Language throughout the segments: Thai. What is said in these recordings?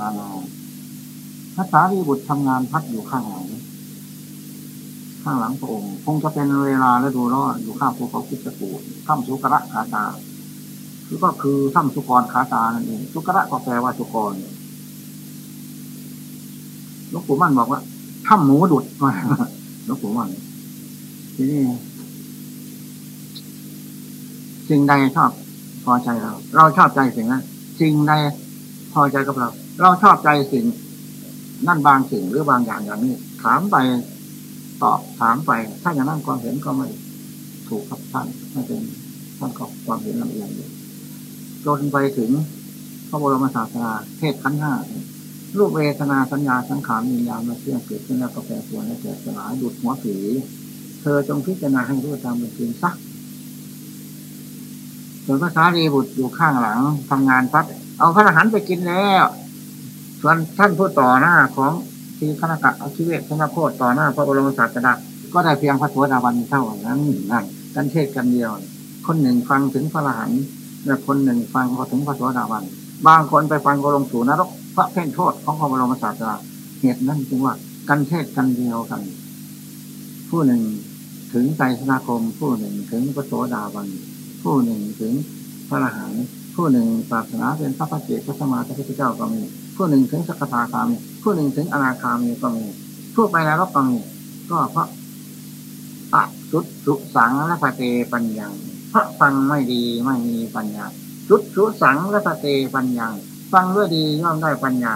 นานาพระสารีบุตรทำงานพักอยู่ข้างไหลังข้างหลังพระองค์ คงจะเป็นเวลาและดูร้อนอยู่ข้างภูเขาคิดสกูลถ้ำสุกระขาตาคือก็คือถ้ำสุกรขาตานั่นเองสุกระก็แปลว่าสุกรหลวงปู่มั่นบอกว่าถ้ำหมูดุดมาหลวงปู่มั่นทีนี้สิ่งใดชอบพอใจเรา เราชอบใจสิ่งนั้นสิ่งใดพอใจกับเรา เราชอบใจสิ่ง นั่นบางสิ่งหรือบางอย่างอย่างนี้ ถามไปตอบถามไป ถ้าอย่างนั้นความเห็นก็ไม่ถูกครับท่านไม่เป็นท่านก็ความเห็นลำเอียงอยู่จนไปถึงพระบรมศาสดาเทศขั้นห้ารูปเวทนาสัญญาสังขารมีญาณมาเชื่อเกิดขึ้นแล้วก็แปรปรวนและเกิดสลายดุดหัวผีเธอจงพิจารณาให้รู้ตามเป็นจริงสักส่วนภาษารีบุตรอยู่ข้างหลังทำงานพัดเอาพระอรหันต์ไปกินแล้ว ส่วนท่านผู้ต่อหน้าของทีคณะกะอาชีเวทนาโคตต่อหน้าพระบรมศาสดาก็ได้เพียงพระโสดาบันเท่านั้นนั่นกันเทศกันเดียว คนหนึ่งฟังถึงพระอรหันต์และคนหนึ่งฟังพอถึงพระโสดาบันบางคนไปฟังก็ลงสู่นรกพระเพ่งโทษของพระบรมศาสดาเหตุนั้นจึงว่ากันเทศกันเดียวกัน ผู้หนึ่งถึงใจสนาคม ผู้หนึ่งถึงพระโสดาบันผู้หนึ่งถึงพระอรหันต์ผู้หนึ่งปรารถนาเป็นพระพัจเจกพระสมมาพระพุทธเจ้าก็มี ผู้หนึ่งถึงสกทาคามีผู้หนึ่งถึงอนาคามีก็มีผู้ไปแล้วก็มีก็เพราะอะสุดสุสังและพะเตปัญญาพระฟังไม่ดีไม่มีปัญญาสุดสุสังและพะเตปัญญาฟังด้วยดีย่อมได้ปัญญา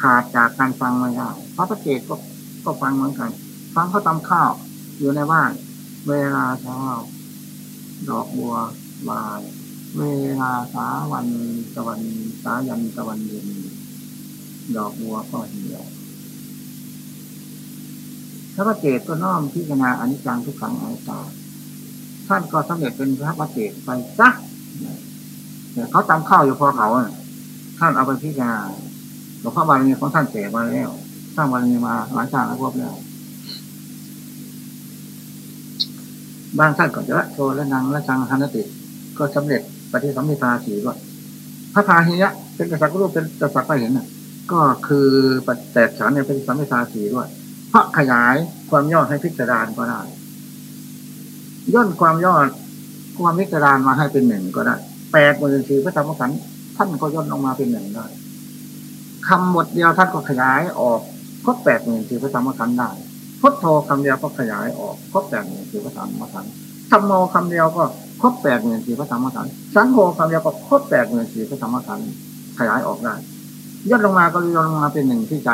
ขาดจากการฟังไม่ได้พระพเจกก็ก็ฟังเหมือนกัน ฟังเขาตำข้าว อยู่ในบ้าน เวลาเช้าดอกบัวบาน เวลาสาวันตะวันสายันตะวันเย็นดอกบัวก็เหี่ยวพระพเจตก็น้อมพิจารณาอนิจจังทุกขังอนัตตาท่านก็สำเร็จเป็นพระพเจตไปซะเนี่ยเขาจำข้าวอยู่พอเขาท่านเอาไปพิจารณาหลวงพ่อบาลีของท่านเสกมาแล้วสร้างบาลีมาหลายชาติแล้วพวกแล้วบางท่านก็จะละโชและนางและจังฮันติก็สำเร็จ ปฏิสัมพิทาสีด้ว่าพระพาหิยะเป็นกษัตริย์รูปเป็นกษัตริย์ไปเห็นน่ะ ก็คือปฏิแตกฉานในปฏิสัมพิทาสีด้วยพระขยายความย่อให้พิจารณาก็ได้ย่นความย่อความพิจารณามาให้เป็นหนึ่งก็ได้แปดหมื่นสี่พระธรรมขันธ์ท่านก็ย่นลงมาเป็นหนึ่งได้คำบทเดียวท่านก็ขยายออกครบแปดหมื่นสี่พระธรรมขันธ์ได้พุทโธคำเดียวก็ขยายออกครบแปดหมื่นสี่พระธรรมขันธ์ธรรมโมคำเดียวก็ ครบแปดหมื่นสี่พระธรรมขันธ์สังโฆคำเดียวก็ครบแปดหมื่นสี่พระธรรมขันธ์ขยายออกได้ย่นลงมาก็ย่นลงมาเป็นหนึ่งที่ใจ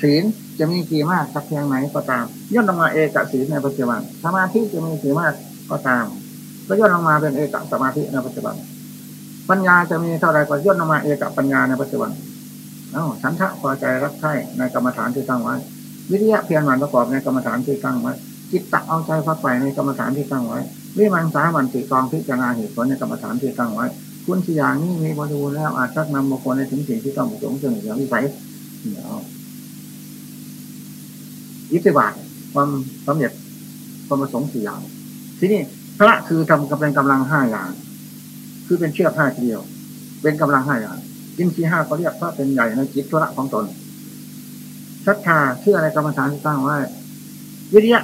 ศีลจะมีกี่มากสักเพียงไหนก็ตามย่นลงมาเอกศีลในปัจจุบันสมาธิจะมีกี่มากก็ตาม ก็ย่นลงมาเป็นเอกสมาธิในปัจจุบัน ปัญญาจะมีเท่าไรก็ย่นลงมาเอกปัญญาในปัจจุบันเอ้าฉันทะพอใจรักใคร่ในกรรมฐานที่ตั้งไว้ วิริยะเพียรหมั่นประกอบในกรรมฐานที่ตั้งไว้จิตตะเอาใจพักไปในกรรมฐานที่ตั้งไว้ วิมังสามันติกองพิจารณาเหตุผลในกรรมฐานที่ตั้งไว้ คุณสี่อย่างนี้มีบริบูรณ์แล้วอาจชักนำบุคคลในถึงสิ่งที่ต้องประสงค์เสนอวิสัยเดี๋ยวยิบสิบาทความสำเร็จความประสงค์สี่อย่าง ที่นี่พระคือทำกำลังกำลังห้าอย่าง คือเป็นเชือกห้าเดียว เป็นกำลังห้าอย่างกินสี่ห้าเขาเรียกพระเป็นใหญ่ในจิตธุระของตนศรัทธาเชื่อในกรรมฐานที่ตั้งไว้วิริยะ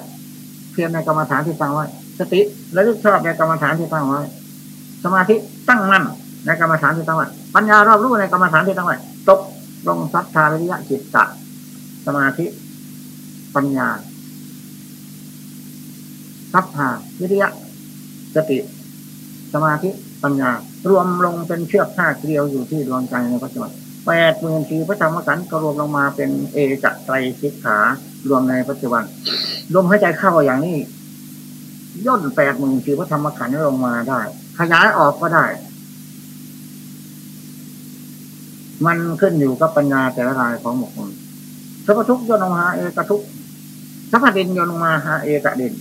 เพียรในกรรมฐานที่ตั้งไว้ สติและลึกชอบในกรรมฐานที่ตั้งไว้ สมาธิตั้งมั่นในกรรมฐานที่ตั้งไว้ ปัญญารอบรู้ในกรรมฐานที่ตั้งไว้ ตกลงศรัทธาวิริยะจิตตะ สมาธิ ปัญญาทัพธาวิทยะ สติ สมาธิ ปัญญา รวมลงเป็นเชือกห้าเกลียวอยู่ที่ดวงใจในปัจจุบันแปดหมื่นสี่พระธรรมขันธ์ก็รวมลงมาเป็นเอจัไตรสิกขา รวมในปัจจุบัน ลมหายใจเข้าอย่างนี้ ย่นแปดหมื่นสี่พระธรรมขันธ์ลงมาได้ ขยายออกก็ได้ มันขึ้นอยู่กับปัญญาแต่ละรายของบุคคลสัพทุกย่นลงมาเอกทุกสัพพดินย่นลงมาหาเอกดิน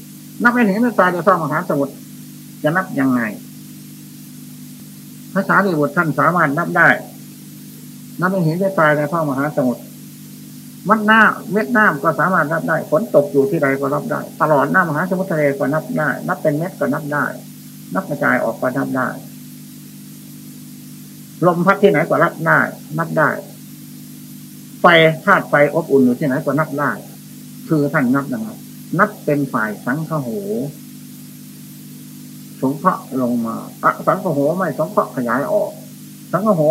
นับเป็นเห็นตาจะสร้างมหาสมุทรจะนับยังไงภาษาลีบุตรท่านสามารถนับได้นับเป็นเห็นได้ตายในท้องมหาสมุทร วัดหน้าเม็ดน้ำก็สามารถนับได้ฝนตกอยู่ที่ใดก็นับได้ ตลอดหน้ามหาสมุทรทะเลก็นับได้ นับเป็นเม็ดก็นับได้ นับกระจายออกก็นับได้ลมพัดที่ไหนก็รับได้นับได้ไฟธาตุไฟอบอุ่นอยู่ที่ไหนก็นับได้คือท่านนับยังไงนับเป็นฝ่ายสังขโหสงเคราะห์ลงมาอะสังขโหไม่สงเคราะห์ขยายออก สังขโห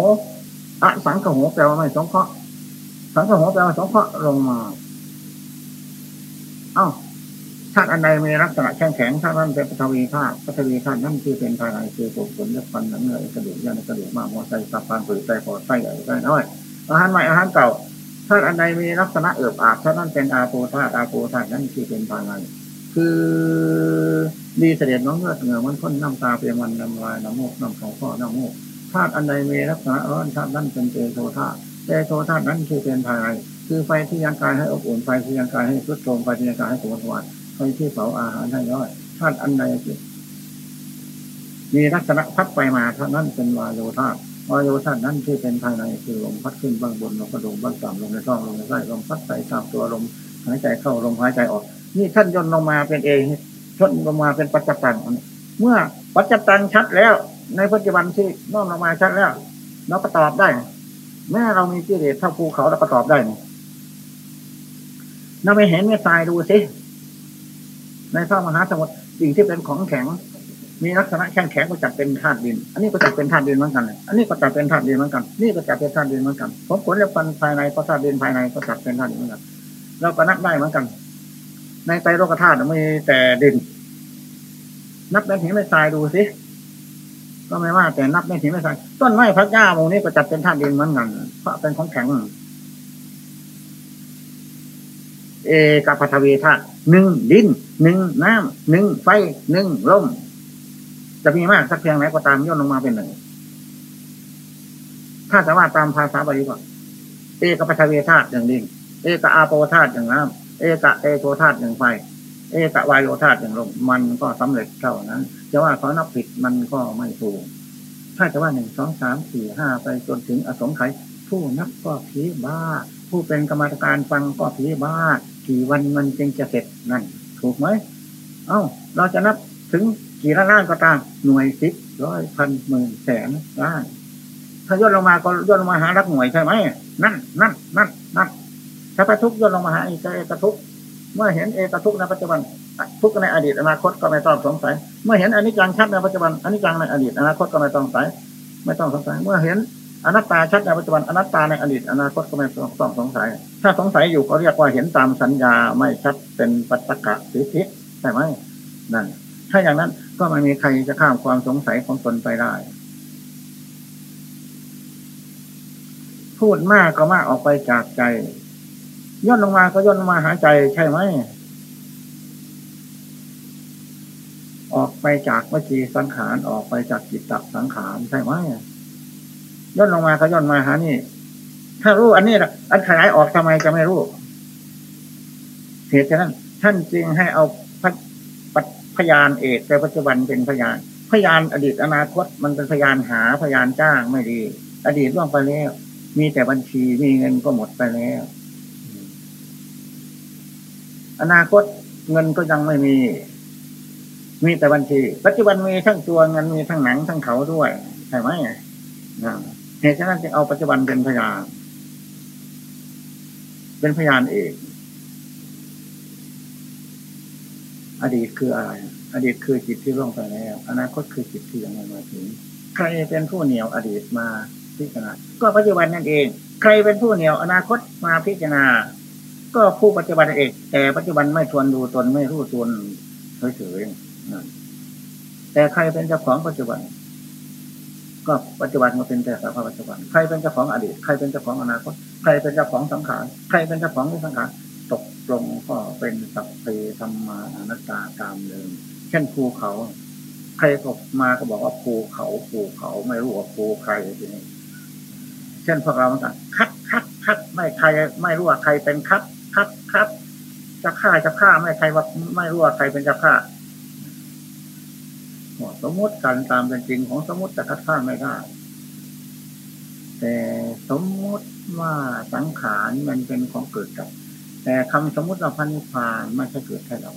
อะสังขโหแปลว่าไม่สงเคราะห์ สังขโหแปลว่าสงเคราะห์ลงมา เอ้าธาตุอันใดมีลักษณะแข็งแข็งธาตุนั้นเป็นปฐวีธาตุปฐวีธาตุนั่นคือเป็นภายในคือผมขนเล็บฟันหนังเนื้อกระดูกย่างกระดูกมากหัวใจตับฟันผืดไตปอดไส้ใหญ่ไส้น้อยอาหารใหม่อาหารเก่าธาตุอันใดมีลักษณะเอือบอาบธาตุนั้นเป็นอาโปธาตุอาโปธาตุนั่นคือเป็นภายในคือดีเสด็จน้องเลือดเหงื่อมันข้นน้ำตาเปียมันน้ำลายน้ำมูกน้ำของพ่อน้ำมูกธาตุอันใดมีลักษณะร้อนธาตุนั้นเป็นเตโชธาตุ เตโชธาตุนั้นคือเป็นภายในคือไฟที่ยังกายให้อบอุ่นไฟที่ยังกายให้สุดโทมไฟที่ยังกายให้สมบูรณ์ไฟที่เผาอาหารให้ย่อยธาตุอันใดมีลักษณะพัดไปมาเท่านั้นเป็นวายโยธาวายโยธานั้นที่เป็นภายในคือลมพัดขึ้นบ้างบนลมกระดงบ้างต่ำลมในท้องลมในไส้ลมพัดไปตามตัวลมหายใจเข้าลมหายใจออก นี่ท่านย่นลงมาเป็นเองย่นลงมาเป็นปัจจุบันเมื่อปัจจุบันชัดแล้ว ในปัจจุบันที่น้อมลงมาชัดแล้ว เราก็ตอบได้ แม้เรามีกิเลสเท่าภูเขาเราก็ตอบได้ไหมน่าไปเห็นไม่ทรายดูสิในท่ามหาสมุทรสิ่งที่เป็นของแข็ง มีลักษณะแข็งแข็งก็จัดเป็นธาตุดิน อันนี้ก็จัดเป็นธาตุดินเหมือนกันเลยอันนี้ก็จัดเป็นธาตุดินเหมือนกัน นี่ก็จัดเป็นธาตุดินเหมือนกันผมผลและฟันภายในก็ธาตุดินภายในก็จัดเป็นธาตุดินเหมือนกัน เราก็นับได้เหมือนกัน ในไตรโลกธาตุมีแต่ดิน นับในหินไม่ทรายดูสิ ก็ไม่ว่าแต่นับในหินไม่ทรายต้นไม้พระเจ้าโมนี้ก็จัดเป็นธาตุดินเหมือนกันเพราะเป็นของแข็ง เอกปัทวีธาตุหนึ่งดินหนึ่งน้ำหนึ่งไฟหนึ่งลมจะมีมากสักเพียงไหนก็ตามย่นลงมาเป็นหนึ่งถ้าสามารถตามภาษาบาลีก่อนเอกปัทวีธาตุอย่งดินเอกอาโปธาตุอย่งน้ำเอกเตโชธาตุอย่งไฟ เอกวายโยธาอย่างลมมันก็สำเร็จเท่านั้นจะว่าเขานับผิดมันก็ไม่ถูก ถ้าจะว่าหนึ่งสองสามสี่ห้าไปจนถึงอสงไขยผู้นับก็ผีบ้า ผู้เป็นกรรมการฟังก็ผีบ้ากี่วันมันจึงจะเสร็จนั่น ถูกไหมเอ้า เราจะนับถึงกี่ล้านล้านก็ตามหน่วยสิบร้อยพันหมื่นแสนล้านถ้าย่นลงมาก็ย่นลงมาหารักหน่วยใช่ไหมนั่นนั่นนั่นนั่นถ้าไปทุกย่นลงมาหาเอกจะทุก เมื่อเห็นเอกทุกในปัจจุบัน ทุกในอดีตอนาคตก็ไม่ต้องสงสัย เมื่อเห็นอนิจจังชัดในปัจจุบันอนิจจังในอดีตอนาคตก็ไม่ต้องสงสัย ไม่ต้องสงสัย เมื่อเห็นอนัตตาชัดในปัจจุบันอนัตตาในอดีตอนาคตก็ไม่ต้องสงสัย ถ้าสงสัยอยู่ก็เรียกว่าเห็นตามสัญญาไม่ชัดเป็นปัจจกะสิทธิใช่ไหมนั่นถ้าอย่างนั้นก็ไม่มีใครจะข้ามความสงสัยของตนไปได้ พูดมากก็มากออกไปจากใจ ย่นลงมาก็ย่นมาหาใจใช่ไหม ออกไปจากวิจีสังขารออกไปจากจิตตสังขารใช่ไหมย่นลงมาก็ย่นมาหานี่ ถ้ารู้อันนี้อันขยายออกทำไมจะไม่รู้เหตุฉะนั้น ท่านจึงให้เอาพยานเอกแต่ปัจจุบันเป็นพยาน พยานอดีตอนาคตมันเป็นพยานหาพยานจ้างไม่ดี อดีตล่วงไปแล้ว มีแต่บัญชีมีเงินก็หมดไปแล้ว อนาคตเงินก็ยังไม่มี มีแต่บัญชี ปัจจุบันมีทั้งตัวเงินมีทั้งหนังทั้งเขาด้วยใช่ไหมเหตุฉะนั้นจึงเอาปัจจุบันเป็นพยาน เป็นพยานเอกอดีตคืออะไร อดีตคือจิตที่ล่วงไปแล้ว อนาคตคือจิตที่ยังไม่มาถึง ใครเป็นผู้เหนียวอดีตมาพิจารณา ก็ปัจจุบันนั่นเอง ใครเป็นผู้เหนียวอนาคตมาพิจารณา ก็ผู้ปัจจุบันเอง แต่ปัจจุบันไม่ทวนดูตนไม่รู้ตนเฉยๆแต่ใครเป็นเจ้าของปัจจุบัน ก็ปัจจุบันก็เป็นแต่สภาพปัจจุบัน ใครเป็นเจ้าของอดีต ใครเป็นเจ้าของอนาคต ใครเป็นเจ้าของสังขาร ใครเป็นเจ้าของสังขาร ตกลงก็เป็นสัพเพธรรมานัตตาตามเดิม เช่นภูเขา ใครตกมาก็บอกว่าภูเขาภูเขาไม่รู้ว่าภูใครทีนี้ เช่นพวกเราเหมือนกันคัดคัดคัดไม่ใครไม่รู้ว่าใครเป็นคัด คัดคัดจะฆ่าจะฆ่าไม่ใครว่าไม่รู้ว่าใครเป็นจะฆ่าสมมติกันตามเป็นจริงของสมมติจะคัดค้านไม่ได้ แต่สมมติว่าสังขารมันเป็นของเกิดกับแต่คำสมมติว่าพันิพานไม่ใช่เกิดแค่เรา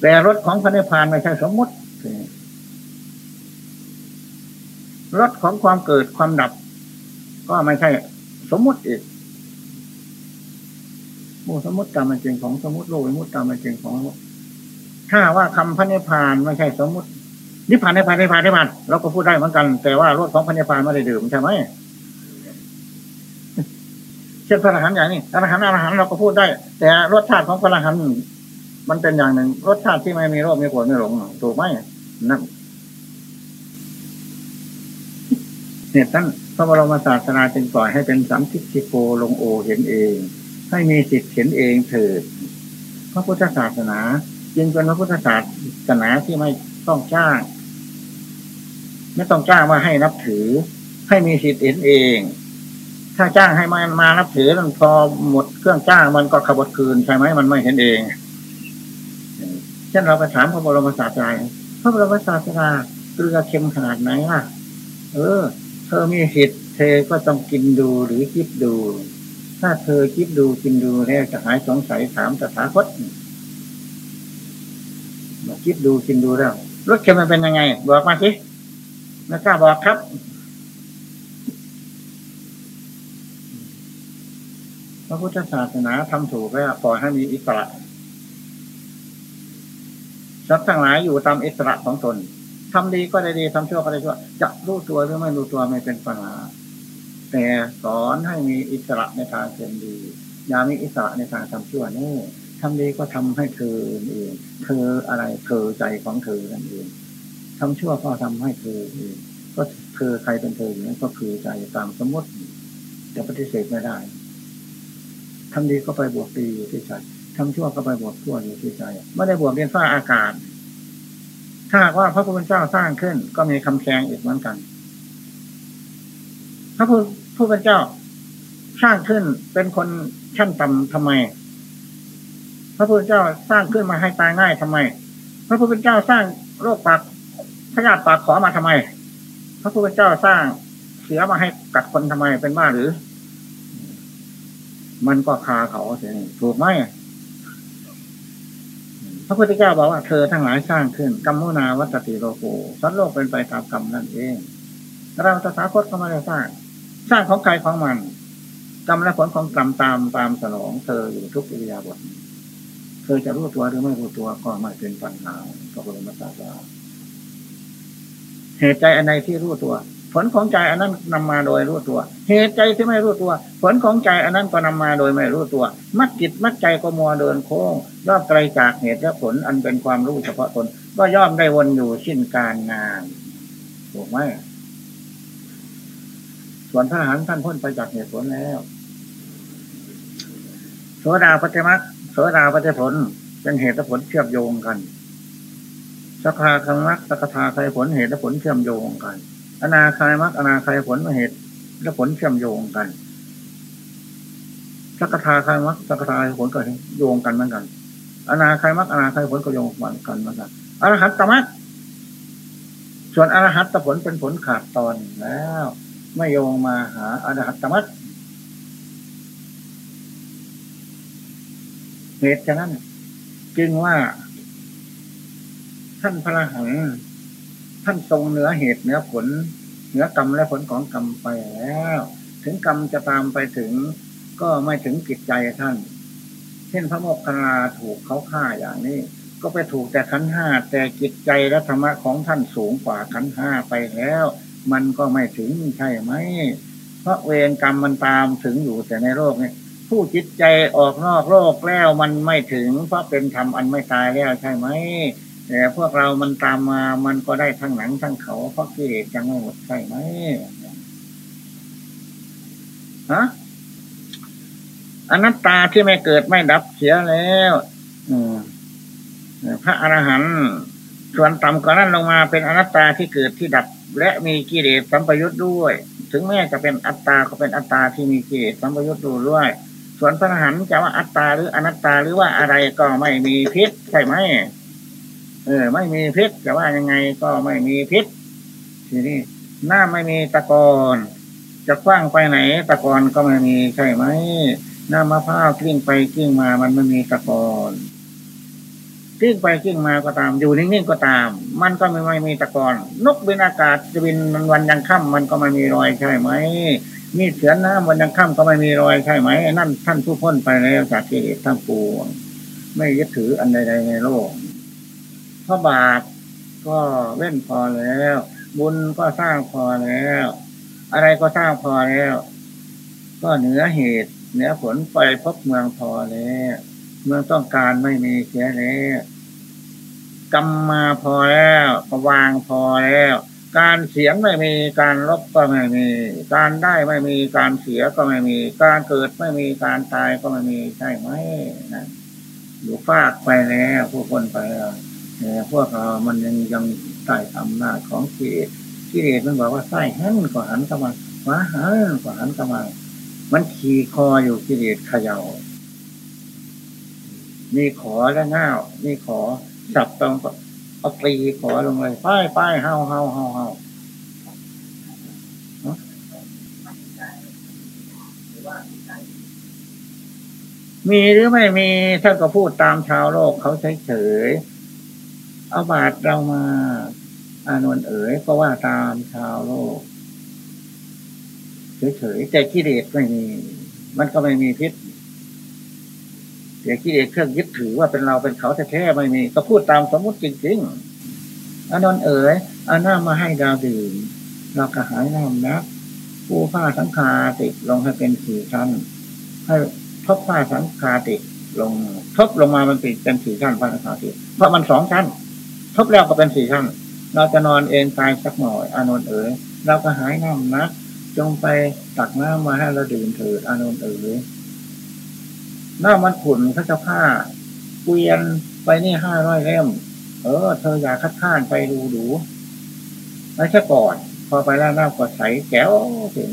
แต่รถของพันิพานไม่ใช่สมมติรสของความเกิดความดับ ก็ไม่ใช่สมมติอีก โมสมมติตามเป็นจริงของสมมติโลกสมมติตามเป็นจริงของถ้าว่าคำพระนิพพานไม่ใช่สมมตินิพพานนิพพานนิพพานนิพพานเราก็พูดได้เหมือนกัน แต่ว่ารสของพระนิพพานไม่ได้ดื่มใช่ไหมเช่นพระอรหันต์อย่างนี้อรหันต์อรหันต์เราก็พูดได้ แต่รสชาติของพระอรหันต์มันเป็นอย่างหนึ่ง รสชาติที่ไม่มีโรคไม่ปวดไม่หลงถูกไหมนั่นเหตุนั้นพระบรมศาสนาจึงปล่อยให้เป็นสัมทิทิโกลงโอเห็นเอง ให้มีสิทธิ์เห็นเองเถิดพระพุทธศาสนา จึงเป็นพระพุทธศาสนาที่ไม่ต้องจ้าง ไม่ต้องจ้างมาให้นับถือ ให้มีสิทธิ์เห็นเอง ถ้าจ้างให้มันมานับถือมันพอหมดเครื่องจ้างมันก็ขบวคืนใช่ไหมมันไม่เห็นเอง เช่นเราไปถามพระบรมศาสดาพระบรมศาสดาเกลือเค็มขนาดไหนล่ะ เออ เธอมีสิทธิ์เธอก็ต้องกินดูหรือคิดดู ถ้าเธอคิดดูกินดูแล้วจะหายสงสัยถามตถาคตมาคิดดูกินดูแล้วรสเค็มมันเป็นยังไง บอกมาสิไม่กล้าบอกครับ พระพุทธศาสนาทำถูกแล้วปล่อยให้มีอิสระทรัพย์ทั้งหลายอยู่ตามอิสระของตนทำดีก็ได้ดีทำชั่วก็ได้ชั่วจะรู้ตัวหรือไม่รู้ตัวไม่เป็นปัญหา แต่สอนให้มีอิสระในทางเป็นดี อย่ามีอิสระในทางทำชั่วนี่ทำดีก็ทำให้เธอเอง เธออะไรเธอใจของเธอนั่นเองทำชั่วก็ทำให้เธอเองก็เธอใครเป็นเธออย่างนี้ก็คือใจตามสมมติจะปฏิเสธไม่ได้ทำดีก็ไปบวกดีอยู่ที่ใจทำชั่วก็ไปบวกชั่วอยู่ที่ใจไม่ได้บวกเรียนฟ้าอากาศ ถ้าว่าพระพุทธเจ้าสร้างขึ้น ก็มีคำแข่งอีกเหมือนกัน พระพุทธเจ้า สร้างขึ้นเป็นคนชั้นต่ำทำไม พระพุทธเจ้าสร้างขึ้นมาให้ตายง่ายทำไม พระพุทธเจ้าสร้างโรคปากพยาธิปากขอมาทำไม พระพุทธเจ้าสร้างเสียมาให้กัดคนทำไมเป็นบ้าหรือ มันก็คาเขาเสียถูกไหมพระพุทธเจ้าบอกว่าเธอทั้งหลายสร้างขึ้นกรรมุนาวัตติโลโกสัตว์โลกเป็นไปตามกรรมนั่นเอง เราตถาคตก็ไม่ได้สร้าง สร้างของใครของมันกรรมและผลของกรรมตามตามสนอง เธออยู่ทุกอิริยาบถเธอจะรู้ตัวหรือไม่รู้ตัวก็ไม่เป็นปัญหาก็เป็นมาตาเหตุใจอันใดที่รู้ตัว ผลของใจอันนั้นนำมาโดยรู้ตัว เหตุใจที่ไม่รู้ตัว ผลของใจอันนั้นก็นำมาโดยไม่รู้ตัว มัดจิตมัดใจก็มัวเดินโค้งย่อมไกลจากเหตุและผลอันเป็นความรู้เฉพาะตน ก็ย่อมได้วนอยู่สิ้นการงานถูกไหม ส่วนพระอรหันต์ท่านพ้นไปจากเหตุผลแล้วโสดาปฏิมักโสดาปฏิผล เป็นเหตุผลเชื่อมโยงกันสักคาคังมักสักคาใครผลเหตุผลเชื่อมโยงกัน อนาคายมรรคอนาคายผลเหตุและผลเชื่อมโยงกันสักทาคายมรรคสักทาผลก็โยงกันเหมือนกัน อนาคายมรรคอนาคายผลก็โยงกันเหมือนกันอรหัตตมรรคส่วนอรหัตตผลเป็นผลขาดตอนแล้ว ไม่โยงมาหาอรหัตตมรรคเหตุฉะนั้น จึงว่า ท่านพระหังท่านทรงเนื้อเหตุเนื้อผลเนื้อกรรมและผลของกรรมไปแล้ว ถึงกรรมจะตามไปถึง ก็ไม่ถึงจิตใจท่าน เช่นพระโมกขลาถูกเขาฆ่าอย่างนี้ ก็ไปถูกแต่ขันห้าแต่จิตใจและธรรมะของท่านสูงกว่าขันห้าไปแล้ว มันก็ไม่ถึงใช่ไหม เพราะเวรกรรมมันตามถึงอยู่แต่ในโลกนี้ผู้จิตใจออกนอกโลกแล้วมันไม่ถึง เพราะเป็นธรรมอันไม่ตายแล้วใช่ไหมแต่พวกเรามันตามมามันก็ได้ทั้งหนังทั้งเขาเพราะกิเลสยังไม่หมดใช่ไหมฮะอนัตตาที่ไม่เกิดไม่ดับเสียแล้วพระอรหันต์ส่วนต่ำกว่านั้นลงมาเป็นอนัตตาที่เกิดที่ดับ และมีกิเลสสัมปยุทธ์ด้วย ถึงแม้จะเป็นอัตตาก็เป็นอัตตาที่มีกิเลสสัมปยุทธ์ด้วย ส่วนพระอรหันต์จะว่าอัตตาหรืออนัตตาหรือว่าอะไรก็ไม่มีพิษใช่ไหมเออ ไม่มีพิษแต่ว่ายังไงก็ไม่มีพิษทีนี้หน้าไม่มีตะกอนจะกว้างไปไหนตะกอนก็ไม่มีใช่ไหมหน้ามะพร้าวกลิ้งไปกลิ้งมามันไม่มีตะกอน กิ้งไปกิ้งมาก็ตาม อยู่นิ่งๆก็ตาม มันก็ไม่ไม่มีตะกอนนกบินอากาศจะบินวันยังค่ำมันก็ไม่มีรอยใช่ไหมมีเสือน้ำวันยังค่ำก็ไม่มีรอยใช่ไหมนั่นท่านผู้พ้นไปแล้วจากกิเลสทั้งปวง ไม่ยึดถืออันใดๆในโลกพระบาทก็เว้นพอแล้ว บุญก็สร้างพอแล้ว อะไรก็สร้างพอแล้ว ก็เหนือเหตุเหนือผลไปพบเมืองพอแล้ว เมื่อต้องการไม่มีเสียแล้วกรรมมาพอแล้ววางพอแล้ว การเสียงไม่มีการลบก็ไม่มี การได้ไม่มีการเสียก็ไม่มี การเกิดไม่มีการตายก็ไม่มีใช่ไหมนะอยู่ฟากไปแล้วผู้คนไปแล้วแต่พวกเรามันยังยังใต้อำนาจของกิเลสกิเลสมันบอกว่าไส้หันก็หันกำลังหมาหันก็หันกำลังมันขี่คออยู่กิเลสเขย่า มีขอและง่ามีขอจับตรงเอาตีขอลงเลยป้ายป้ายเฮาเฮาเฮาเฮามีหรือไม่มีท่านก็พูดตามชาวโลกเขาเฉยๆเอาบาทเรามา อานนท์เอ๋ยก็ว่าตามชาวโลกเฉยๆแต่กิเลสไม่มี มันก็ไม่มีพิษ แต่กิเลสเครื่องยึดถือว่าเป็นเราเป็นเขาแท้ๆไม่มี ก็พูดตามสมมติจริงๆอานนท์เอ๋ยเอาน้ำมาให้ดาวดื่มเรากระหายน้ำนะผู้ผ้าสังคาติดลงให้เป็นสี่ชั้นให้ทบผ้าสังคาติลงทบลงมามันติดเป็นสี่ชั้นผ้าสังคาติเพราะมันสองชั้น ทบแล้วก็เป็นสี่ชั้น เราจะนอนเอนกายสักหน่อยอานนท์เอ๋ยเราก็หายน้ำนะจงไปตักน้ำมาให้เราดื่มเถิดอานนท์เอ๋ย หน้ามันขุ่นเขาจะผ้าเกวียนไปนี่ห้าร้อยเล่ม เออ เธออยากคัดค้านไปดูดูไม่ใช่ก่อน พอไปแล้วน้ำก็ใสแก้วถึง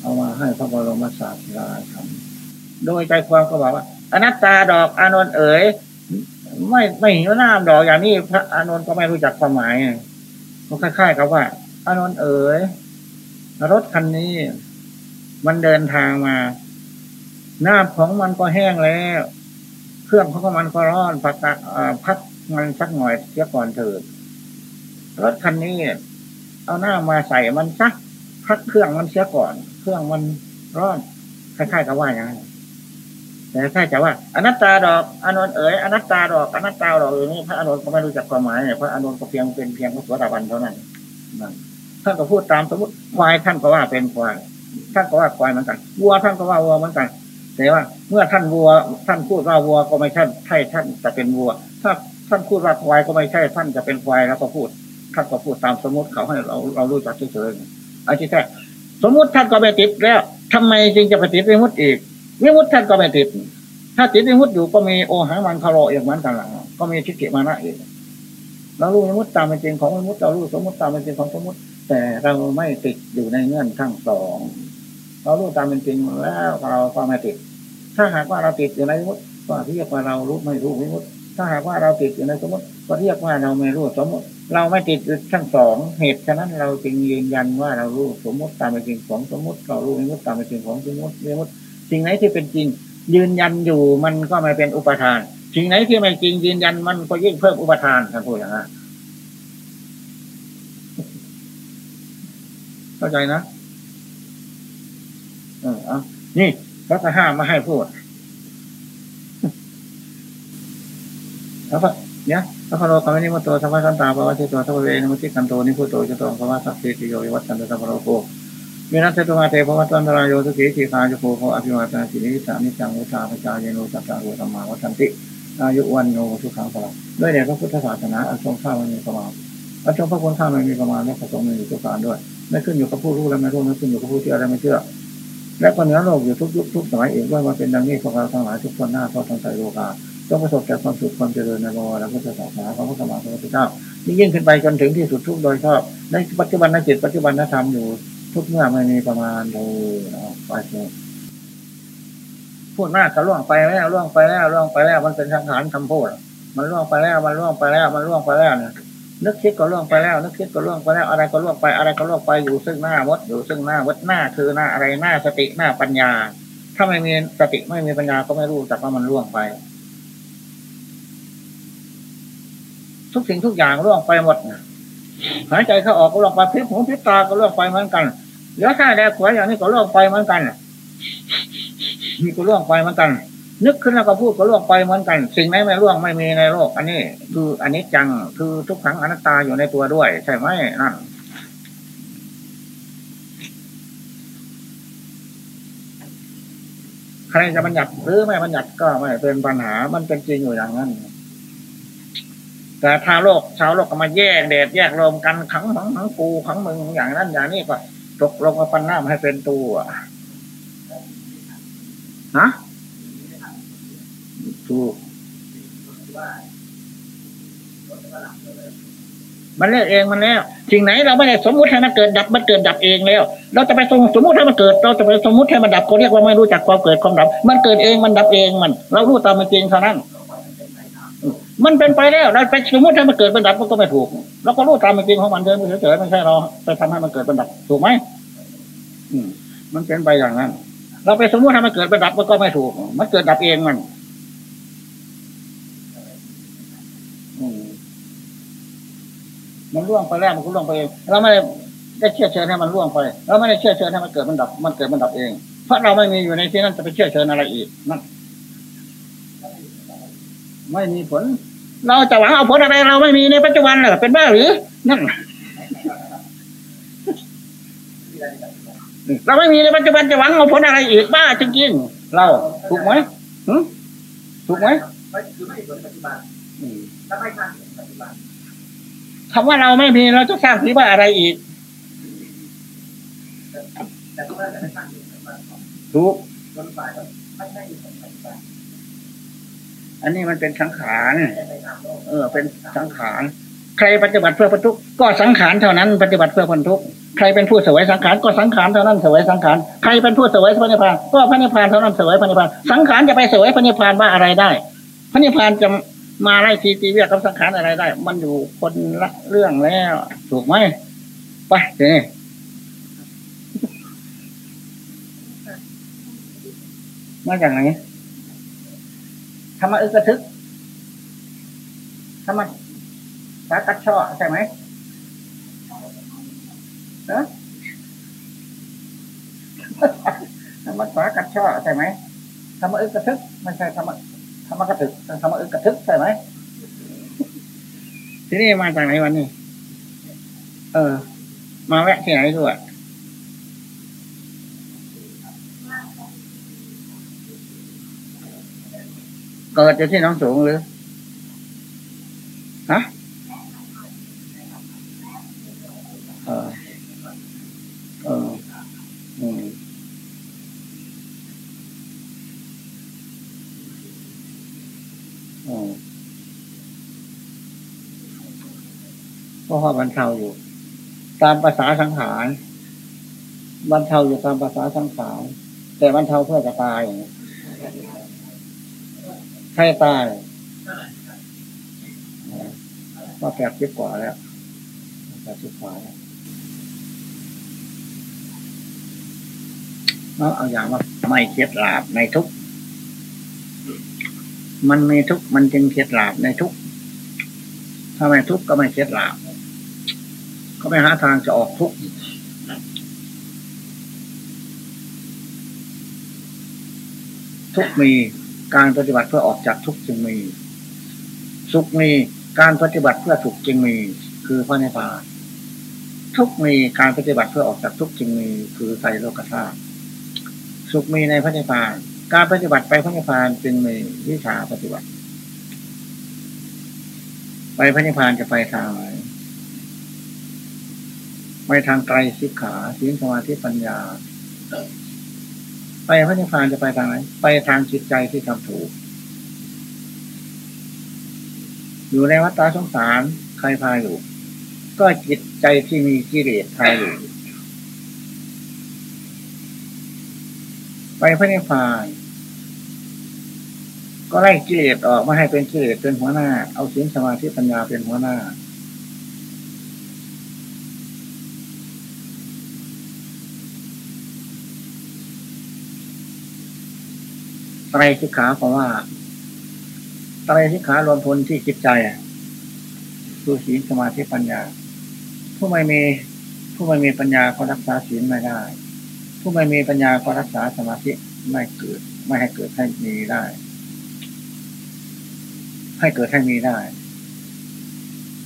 เอามาให้พระบรมศาสดาทำโดยใจความก็บอกว่า อนัตตาดอกอานนท์เอ๋ยไม่ไม่หิวน้ำดอกอย่างนี้พระอานนท์ก็ไม่รู้จักความหมายก็คล้ายๆกับว่า อานนท์เอ๋ยรถคันนี้ มันเดินทางมา น้ำของมันก็แห้งแล้ว เครื่องของมันก็ร้อนพักพักมันสักหน่อยเสียก่อนเถิดรถคันนี้เอาหน้ามาใส่มันสักพักเครื่องมันเสียก่อน เครื่องมันร้อนคล้ายๆกับว่าอย่างนั้นแต่ถ้าจะว่าอนัตตาดอกอนนท์เอ๋ยอนัตตาดอกอนัตตาดอกอย่างนี้พระอนนท์ก็ไม่รู้จักความหมายเนี่ยพระอนนท์ก็เพียงเป็นเพียงพระสวสดาบันเท่านั้นท่านก็พูดตามสมมติควายท่านก็ว่าเป็นควายท่านก็ว่าควายเหมือนกันวัวท่านก็ว่าวัวเหมือนกัน แต่ว่า เมื่อท่านวัว ท่านพูดว่าวัวก็ไม่ใช่ใช่ท่านจะเป็นวัว ถ้าท่านพูดว่าควายก็ไม่ใช่ท่านจะเป็นควายแล้วก็พูดท่านก็พูดตามสมมติเขาให้เราเรารู้จักเฉยๆอ้ที่แท้สมมติท่านก็ไม่ติดแล้วทำไมจึงจะไปติดวิมุตอีกวิมุตท่านก็ไม่ติด ถ้าติดวิมุตอยู่ก็มีโอหังมันคารออย่างนั้นกันหลังก็มีทิฏฐิมานะอีกเรารู้วิมุตตามเป็นจริงของวิมุตเรารู้สมมติตามเป็นจริงของสมมติ แต่เราไม่ติดอยู่ในเงื่อนทั้งสอง เรารู้ตามเป็นจริงแล้วเราก็ไม่ติด ถ้าหากว่าเราติดอยู่ในมุติก็เรียกว่าเรารู้ไม่รู้วิมุตถ้าหากว่าเราติดอยู่ในสมมติก็เรียกว่าเราไม่รู้สมมติ เราไม่ติดทั้งสองเหตุฉะนั้นเราจึงยืนยันว่าเรารู้สมมติตามเป็นจริงของสมมติ เรารู้วิมุตตามเป็นจริงของสมมติวิมุตสิ่งไหนที่เป็นจริง ยืนยันอยู่มันก็ไม่เป็นอุปทาน สิ่งไหนที่ไม่จริงยืนยันมันก็ยิ่งเพิ่มอุปทานท่านพูดอย่างนั้นเข้าใจนะ เอานี่รัฐห้ามมาให้พูดแล้วก็เนี่ยพระพโลกามินิมุตโตสัมมาสันตาภาวะเทตัวทัพเวนิมุติกันโตนิพุตโตจโตภาวะสัพเพติโยวิวัตสันตสัพโลโกมีนัตเตตุมาเตภวะตันตรายโยสุขีทีคาจุโภโคอภิวาตนาสิริสามิจังวุฒาพจายโนสัตตาโหธรรมาวัฏันติอายุวันโนสุขังพลังด้วยเดชพระพุทธศาสนาอันทรงข้ามันมีประมาณอันทรงพระคุณข้ามันมีประมาณและประสงค์มีทุกการด้วยไม่ขึ้นอยู่กับผู้รู้และไม่รู้ไม่ขึ้นอยู่กับผู้เชื่อและไม่เชื่อ และก็เหนือโลกอยู่ทุกยุคทุกสมัยเองว่ามาเป็นดังนี้พวกเราทั้งหลายทุกคนหน้าพราะทั้งใจโลกาต้องประสบแต่ความสุขความเจริญในบวรและพุทธศาสนาของพระสมมาพระพุทธเจ้านี่ยิ่งขึ้นไปจนถึงที่สุดทุกโดยชอบในปัจจุบันนจิตปัจจุบันนธรรมอยู่ ทุกเมื่อไม่มีประมาณเลยไปเลยพูดมากก็ล่วงไปแล้วล่วงไปแล้วล่วงไปแล้ว มันเป็นสังขารคำพูดมันล่วงไปแล้วมันล่วงไปแล้วมันล่วงไปแล้วเนี่ย นึกคิดก็ล่วงไปแล้วนึกคิดก็ล่วงไปแล้วอะไรก็ล่วงไปอะไรก็ล่วงไปอยู่ซึ่งหน้ามดอยู่ซึ่งหน้ามดหน้าคือหน้าอะไรหน้าสติหน้าปัญญา ถ้าไม่มีสติไม่มีปัญญาก็ไม่รู้จักว่ามันล่วงไป ทุกสิ่งทุกอย่างล่วงไปหมดหายใจเข้าออกก็ล่วงไปพิษหูพิษตาก็ล่วงไปเหมือนกันเหลือแค่แดกขวอย่างนี้ก็ล่วงไปเหมือนกันนี่ก็ล่วงไปเหมือนกัน นึกขึ้นแล้วก็พูดก็ล่วงไปเหมือนกัน สิ่งไหนไม่ล่วงไม่มีในโลก อันนี้ คืออันนี้จังคือทุกขังอนัตตาอยู่ในตัวด้วย ใช่ไหมนั่นใครจะบัญญัติหรือไม่บัญญัติก็ไม่เป็นปัญหามันเป็นจริงอยู่อย่างนั้น แต่ถ้าโลกชาวโลกก็มาแยกเดดแยกลมกันขังขังขังกูขังมึงอย่างนั้นอย่างนี้ก็ตกลงมาปันน้ำให้เป็นตัวฮะ ถูกมันเลือกเองมันแล้วสิ่งไหนเราไม่ได้สมมุติให้มันเกิดดับมันเกิดดับเองแล้ว เราจะไปสมมุติให้มันเกิด เราจะไปสมมุติให้มันดับเขาเรียกว่าไม่รู้จักความเกิดความดับ มันเกิดเองมันดับเองมัน เรารู้ตามมันจริงเท่านั้น มันเป็นไปแล้วเราไปสมมติให้มันเกิดเป็นดับมันก็ไม่ถูกเราก็รู้ตามมันจริงของมันเดินไปเฉยๆไม่ใช่เราไปทำให้มันเกิดเป็นดับถูกไหมมมันเป็นไปอย่างนั้น เราไปสมมติให้มันเกิดเป็นดับมันก็ไม่ถูก มันเกิดดับเองมัน มันล่วงไปแล้วมันก็ล่วงไปเองเราไม่ได้ได้เชื่อเชิญให้มันล่วงไปเราไม่ได้เชื่อเชิญให้มันเกิดมันดับ มันเกิดมันดับเอง เพราะเราไม่มีอยู่ในที่นั้นจะไปเชื่อเชิญอะไรอีกนั่นไม่มีผล เราจะหวังเอาผลอะไรเราไม่มีในปัจจุบันเลยเป็นบ้าหรือนั่นเราไม่มีในปัจจุบันจะหวังเอาผลอะไรอีกบ้าจริงๆเราถูกไหมถูกไหมคำว่า คำว่าเราไม่มีเราจะสร้างผีว่าอะไรอีกถูกอันนี้มันเป็นสังขาร เออ เป็นสังขาร ใครปฏิบัติเพื่อพ้นทุกข์ก็สังขารเท่านั้น ปฏิบัติเพื่อพ้นทุกข์ ใครเป็นผู้เสวยสังขารก็สังขารเท่านั้นเสวยสังขาร ใครเป็นผู้เสวยพระนิพพานก็พระนิพพานเท่านั้นเสวยพระนิพพาน สังขารจะไปเสวยพระนิพพานว่าอะไรได้ พระนิพพานจะ มาไล่ทีตีเวียกับสังขารอะไรได้ มันอยู่คนละเรื่องแล้ว ถูกไหมไปเดี๋ยมาจากไหนธรรมะอึกระทึกธรรมะสากัดช่อใช่ไหมเออธรรมะสากัดช่อใช่ไหมธรรมะอึกระทึกไม่ใช่ธรรมะ ธรรมะกระทึกธรรมะอึกระทึกใช่ไหมที่นี่มาจากไหนวันนี้ เออ มาแวะที่ไหนด้วยเกิดอยู่ที่น้องสูงหรือ ฮะ เออ เออ อืมอ๋อก็พอ บรรเทาอยู่ ตามภาษาสังขารบรรเทาอยู่ตามภาษาสังขารแต่บรรเทาเพื่อจะตายอย่างนี้ใครตายว่าแปดสิบกว่าแล้วแปดสิบกว่าแล้วเอาเอาอย่างว่าไม่เคล็ดหลาบในทุก มันมีทุกมันจึงเคล็ดหลาบในทุกถ้าไม่ทุกก็ไม่เคล็ดหลาบ ก็ไม่หาทางจะออกทุกทุกมีการปฏิบัติเพื่อออกจากทุกข์จึงมี สุขมีการปฏิบัติเพื่อสุขจึงมี คือพระนิพพาน ทุกมีการปฏิบัติเพื่อออกจากทุกข์จึงมี คือไตรโลกธาตุสุขมีในพระนิพพาน การปฏิบัติไปพระนิพพานจึงมีวิชาปฏิบัติ ไปพระนิพพานจะไปทางไหน ไปทางไตรสิกขาศีลสมาธิปัญญา ไปพระนิพพานจะไปทางไหน ไปทางจิตใจที่ทำถูก อยู่ในวัฏฏะสงสารใครพาอยู่ ก็จิตใจที่มีกิเลสพาอยู่ ไปพระนิพพานก็ไล่กิเลสออกมาให้เป็นกิเลสเป็นหัวหน้า เอาศีลสมาธิปัญญาเป็นหัวหน้า ไตรสิกขาเพราะว่าไตรสิกขารวมพลที่จิตใจคือศีลสมาธิปัญญา ผู้ไม่มีผู้ไม่มีปัญญาก็รักษาศีลไม่ได้ ผู้ไม่มีปัญญาก็รักษาสมาธิไม่เกิด ไม่ให้เกิดให้มีได้ ให้เกิดให้มีได้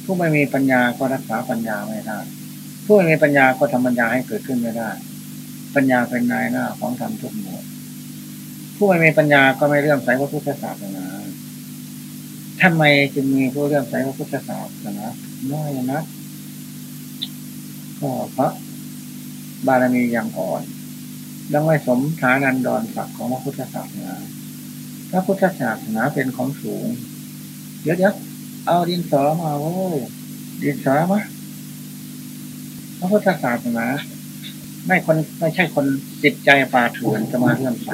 ผู้ไม่มีปัญญาก็รักษาปัญญาไม่ได้ ผู้ไม่มีปัญญาก็ทำปัญญาให้เกิดขึ้นไม่ได้ ปัญญาเป็นนายหน้าของธรรมทุกหมวด ผู้ไม่มีปัญญาก็ไม่เลื่อมใสพระพุทธศาสนาทำไมจึงมีผู้เลื่อมใสพระพุทธศาสนาน้อยนะก็เพราะบารมียังอ่อนยังไม่สมฐานันดรศักดิ์ของพระพุทธศาสนาพระพุทธศาสนาเป็นของสูงเดี๋ยวเดี๋ยวเอาดินสอมาโว้ยดินสอมาพระพุทธศาสนาไม่คนไม่ใช่คนจิตใจป่าเถื่อนจะมาเลื่อมใส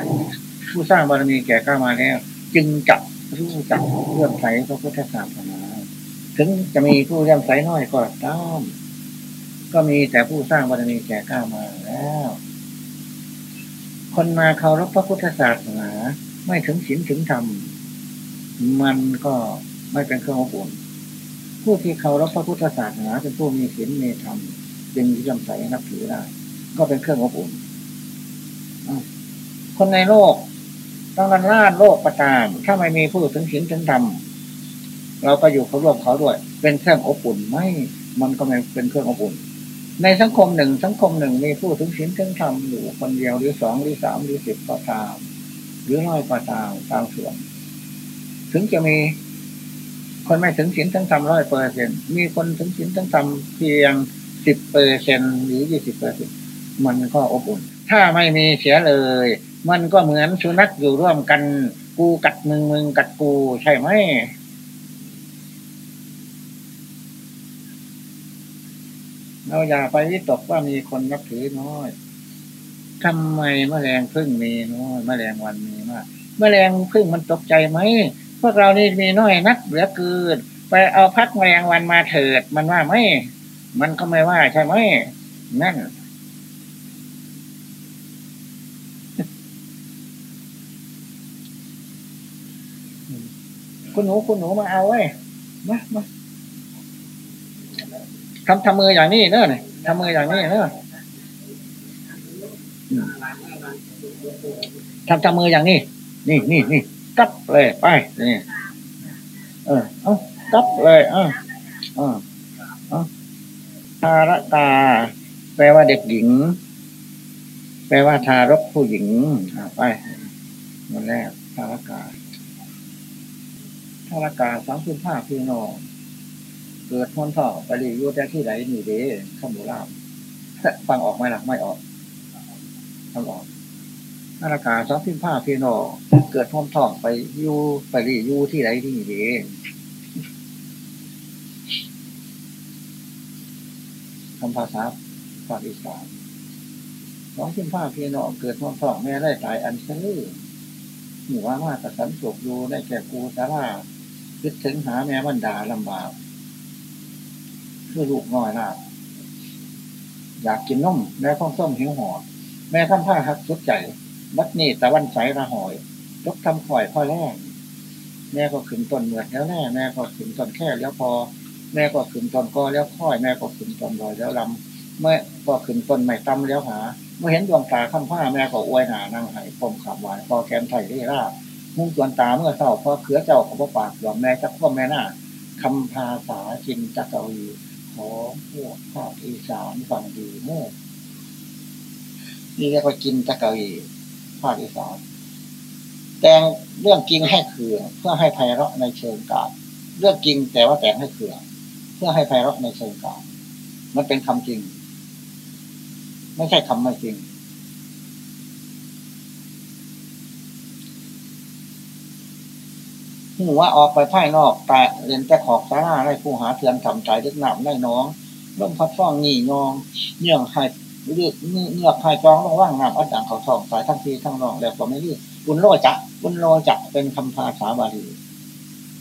ผู้สร้างบารมีแก่ก้ามาแล้ว จึงจับรู้จักเลื่อมใสพระพุทธศาสนาถึงจะมีผู้เลื่อมใสน้อยก็ตามก็มีแต่ผู้สร้างบารมีแก่ก้ามาแล้ว คนมาเคารพพระพุทธศาสนา ไม่ถึงศีลถึงธรรมมันก็ไม่เป็นเครื่องอบอุ่นผู้ที่เคารพพระพุทธศาสนาเป็นผู้มีศีลมีธรรมจึงเลื่อมใสนับถือได้ก็เป็นเครื่องอบอุ่นคนในโลก ต้องกันล่าโลกประตามถ้าไม่มีผู้ถึงศีลถึงธรรมเราก็อยู่เขาร่วมเขาด้วย เป็นเครื่องอบอุ่นไม่ มันก็ไม่เป็นเครื่องอบอุ่น ในสังคมหนึ่งสังคมหนึ่งมีผู้ถึงศีลถึงธรรมอยู่คนเดียวหรือสองหรือสามหรือสิบก็ตาม หรือน้อยก็ตามตามส่วน ถึงจะมีคนไม่ถึงศีลถึงธรรมร้อยเปอร์เซ็นมีคนถึงศีลถึงธรรมเพียงสิบเปอร์เซ็นหรือยี่สิบเปอร์เซ็นมันก็อบอุ่น ถ้าไม่มีเสียเลย มันก็เหมือนสุนัขอยู่ร่วมกัน กูกัดมึงมึงกัดกูใช่ไหมเราอย่าไปวิตกว่ามีคนนับถือน้อยทำไมแมลงพึ่งมีน้อยแมลงวันมีมากแมลงพึ่งมันตกใจไหมพวกเรานี่มีน้อยนักเหลือเกินไปเอาพักแมลงวันมาเถิดมันว่าไม่มันก็ไม่ว่าใช่ไหมนั่น คุณหนูคุณหนูมาเอาไว้มามาทำทำมืออย่างนี้เนอะทำมืออย่างนี้เนอะทำทำมืออย่างนี้ นี่นี่นี่กับเลยไปนี่เออเอากับเลยเออเออเออทารตา แปลว่าเด็กหญิง แปลว่าทารกผู้หญิงไปหมดแล้วทารกา ทารากาสามสิบห้าพี่น้องเกิดทนท่อไปรีอยู่แต่ที่ไหนนี่เด้ข้ามโบราณฟังออกไหมล่ะไม่ออกฟังออกทารากาสามสิบห้าพี่น้องเกิดทนท่อไปอยู่ไปรีอยู่ที่ไหนนี่เด้คำภาษาภาคอีสานสองสิบห้าพี่น้องเกิดทนท่อแม่ได้ตายอันซื่อหมูว่ามากกระสันสุกอยู่ได้แก่กูสารา คิดถึงหาแม่บรรดาลำบากคือลูกน้อยนะอยากกินนมแม่ข้องส้มหิวหอดแม่ทำผ้าหักสุดใจบัดนี้ตะวันใสระหอยยกทำข่อยพ่อแรกแม่ก็ขึ้นต้นเหมือดแล้วแน่แม่ก็ขึ้นต้นแค่แล้วพอ แม่ก็ขึ้นต้นกอแล้วค่อย แม่ก็ขึ้นต้นลอยแล้วลำเมื่อก็ขึ้นต้นใหม่ตำแล้วหา เมื่อเห็นดวงตาข้ามผ้าแม่ก็อวยหนานั่งหายพมขับหวานพอแกมไทยได้ราบ มุ่งสวนตาเมื่อเศร้าเพอเขือเจ้าของพระปากหลอมแม่จักพ่อแม่หน่าคำภาษาจินจักรวีของพวกภาคอีสานฝั่งดีเมื่อนี่เรียกว่ากินจักรวีภาคอีสานแต่งเรื่องจริงให้เขื่อเพื่อให้ไพเราะในเชิงกาบเรื่องจริงแต่ว่าแต่งให้เขื่อเพื่อให้ไพเราะในเชิงกาบมันเป็นคำจริง ไม่ใช่คำไม่จริง หูว่าออกไปภายนอกแต่เรียนแต่ขอกสาราได้ผู้หาเถื่อนทำใจเลึกหนำได้น้องร่มพัดฟ้องหนีงองเนื่องให้เลือกเนื้อใครจองว่างน้ำอัดดังเขาทองสายทั้งทีทั้งรองแล้วก็ไม่รีบบุญโลจักบุญโลจักเป็นคำภาษาบาลี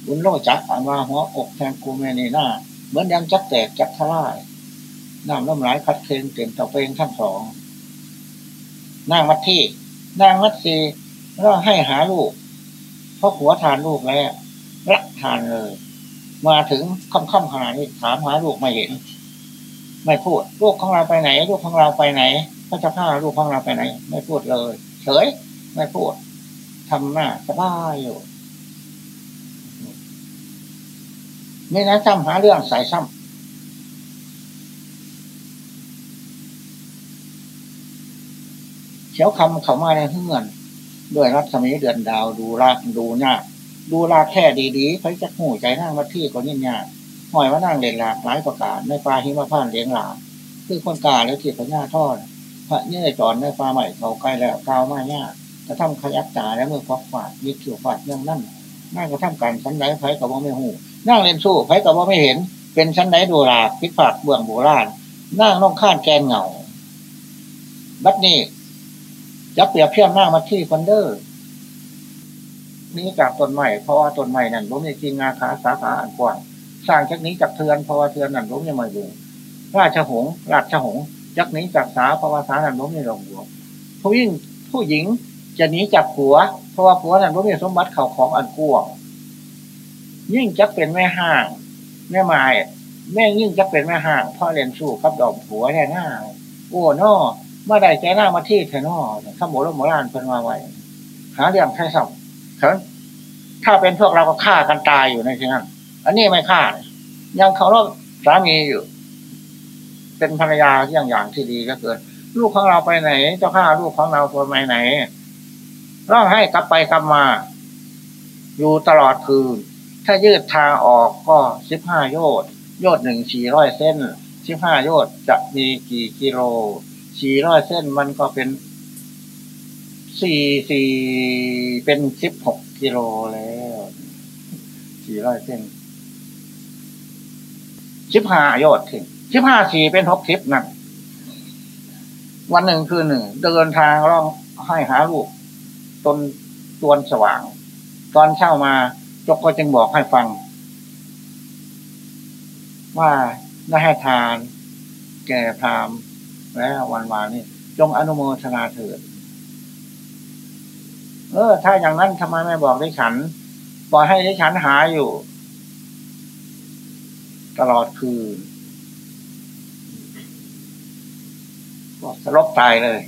บุญโลจักอ่านว่าหัวอกแทงกูเมนีหน้าเหมือนยังจักแตกจักทลายน้ำน้ำไหลคัดเคลงเต็มตะเปงทั้งสองนางมัดที่นางมัดสีก็ให้หาลูก เพราะหัวทานลูกแล้วรักทานเลย มาถึงค่ำค่ำขนาดนี้ถามหาลูกไม่เห็น ไม่พูด ลูกของเราไปไหน ลูกของเราไปไหนพระเจ้าข้าลูกของเราไปไหน ไม่พูดเลยเฉยไม่พูดทำหน้าสบายอยู่นี่นะซ้ำหาเรื่องใส่ซ้ำเขียวคำเขามาในเฮือน ด้วยรัศมีเดือนดาวดูราดูหน้าดูลาแค่ดีๆเขาจะหูใจนั่งมาที่ก็ยิ่งยากหอยว่านั่งเรียนหลากหลายประการในปลาหิมะพานเลี้ยงหลาคือคนกาแล้วที่พญาทอดพระเนี่ยจอนในปลาใหม่เขาใกล้แล้วข้าวมาเนี่ยกระทำขยักจ่าแล้วมือควักฝาดยึดถือฝาดยังนั่นนั่งกระทำการชั้นไหนไผกับว่าไม่หูนั่งเล่นสู้ไผกับว่าไม่เห็น เป็นชั้นไหนดูลาพิษฝาดเบื้องโบราณนั่งน้องข้านแกนเหงาบัดนี้ ยับเปรียบเทียบนั่งมาที่ฟันเดอร์นี้จากต้นไม้เพราะว่าต้นไม้นั่นผมมีจริงงาขาสาขาอันกว้างสร้างจากนี้จากเทือนเพราะว่าเทือนนั่นผมยังไม่อยู่ราชหงราชหงจากนี้จากสาเพราะว่าสานั่นผมไม่ลงหัวผู้ยิ่งผู้หญิงจะหนีจากผัว เพราะว่าผัวนั่นผมมีสมบัติเข่าของอันกว้างยิ่งจะเป็นแม่ห้างแม่ไม้แม่ยิ่งจะเป็นแม่ห้างพ่อเรียนสู้กับดอกผัวแน่หน้าโอ้นอ เมื่อใดแกหน้ามาที่เทนอข้าโมรโมรานเพิ่นมาไว้หาเรื่องใครสับถ้าเป็นพวกเราก็ฆ่ากันตายอยู่ในที่นั้น อันนี้ไม่ฆ่า ยังเคารพสามีอยู่ เป็นภรรยาอย่างอย่างที่ดีก็เกิดลูกของเราไปไหน เจ้าข้าลูกของเราไปไหนร้องให้กลับไปกลับมา อยู่ตลอดคืนถ้ายืดทางออกก็สิบห้าโยชน์โยชน์หนึ่งสี่ร้อยเส้นสิบห้าโยชน์จะมีกี่กิโล สี่ร้อยเส้นมันก็เป็นสี่สี่เป็นสิบหกกิโลแล้วสี่ร้อยเส้นสิบห้ายอดถึงสิบห้าสี่เป็นหกสิบนั่นวันหนึ่งคือหนึ่งเดินทางร้องให้หาลูกตนตวนสว่าง ตอนเช้ามาจกก็จึงบอกให้ฟัง ว่าได้ให้ทาน แก่พราม และวันวานนี้ จงอนุโมทนาเถิด เออ ถ้าอย่างนั้นทำไมไม่บอกไดิฉันปล่อยให้ไดิฉันหาอยู่ ตลอดคืนก็สลบตายเลย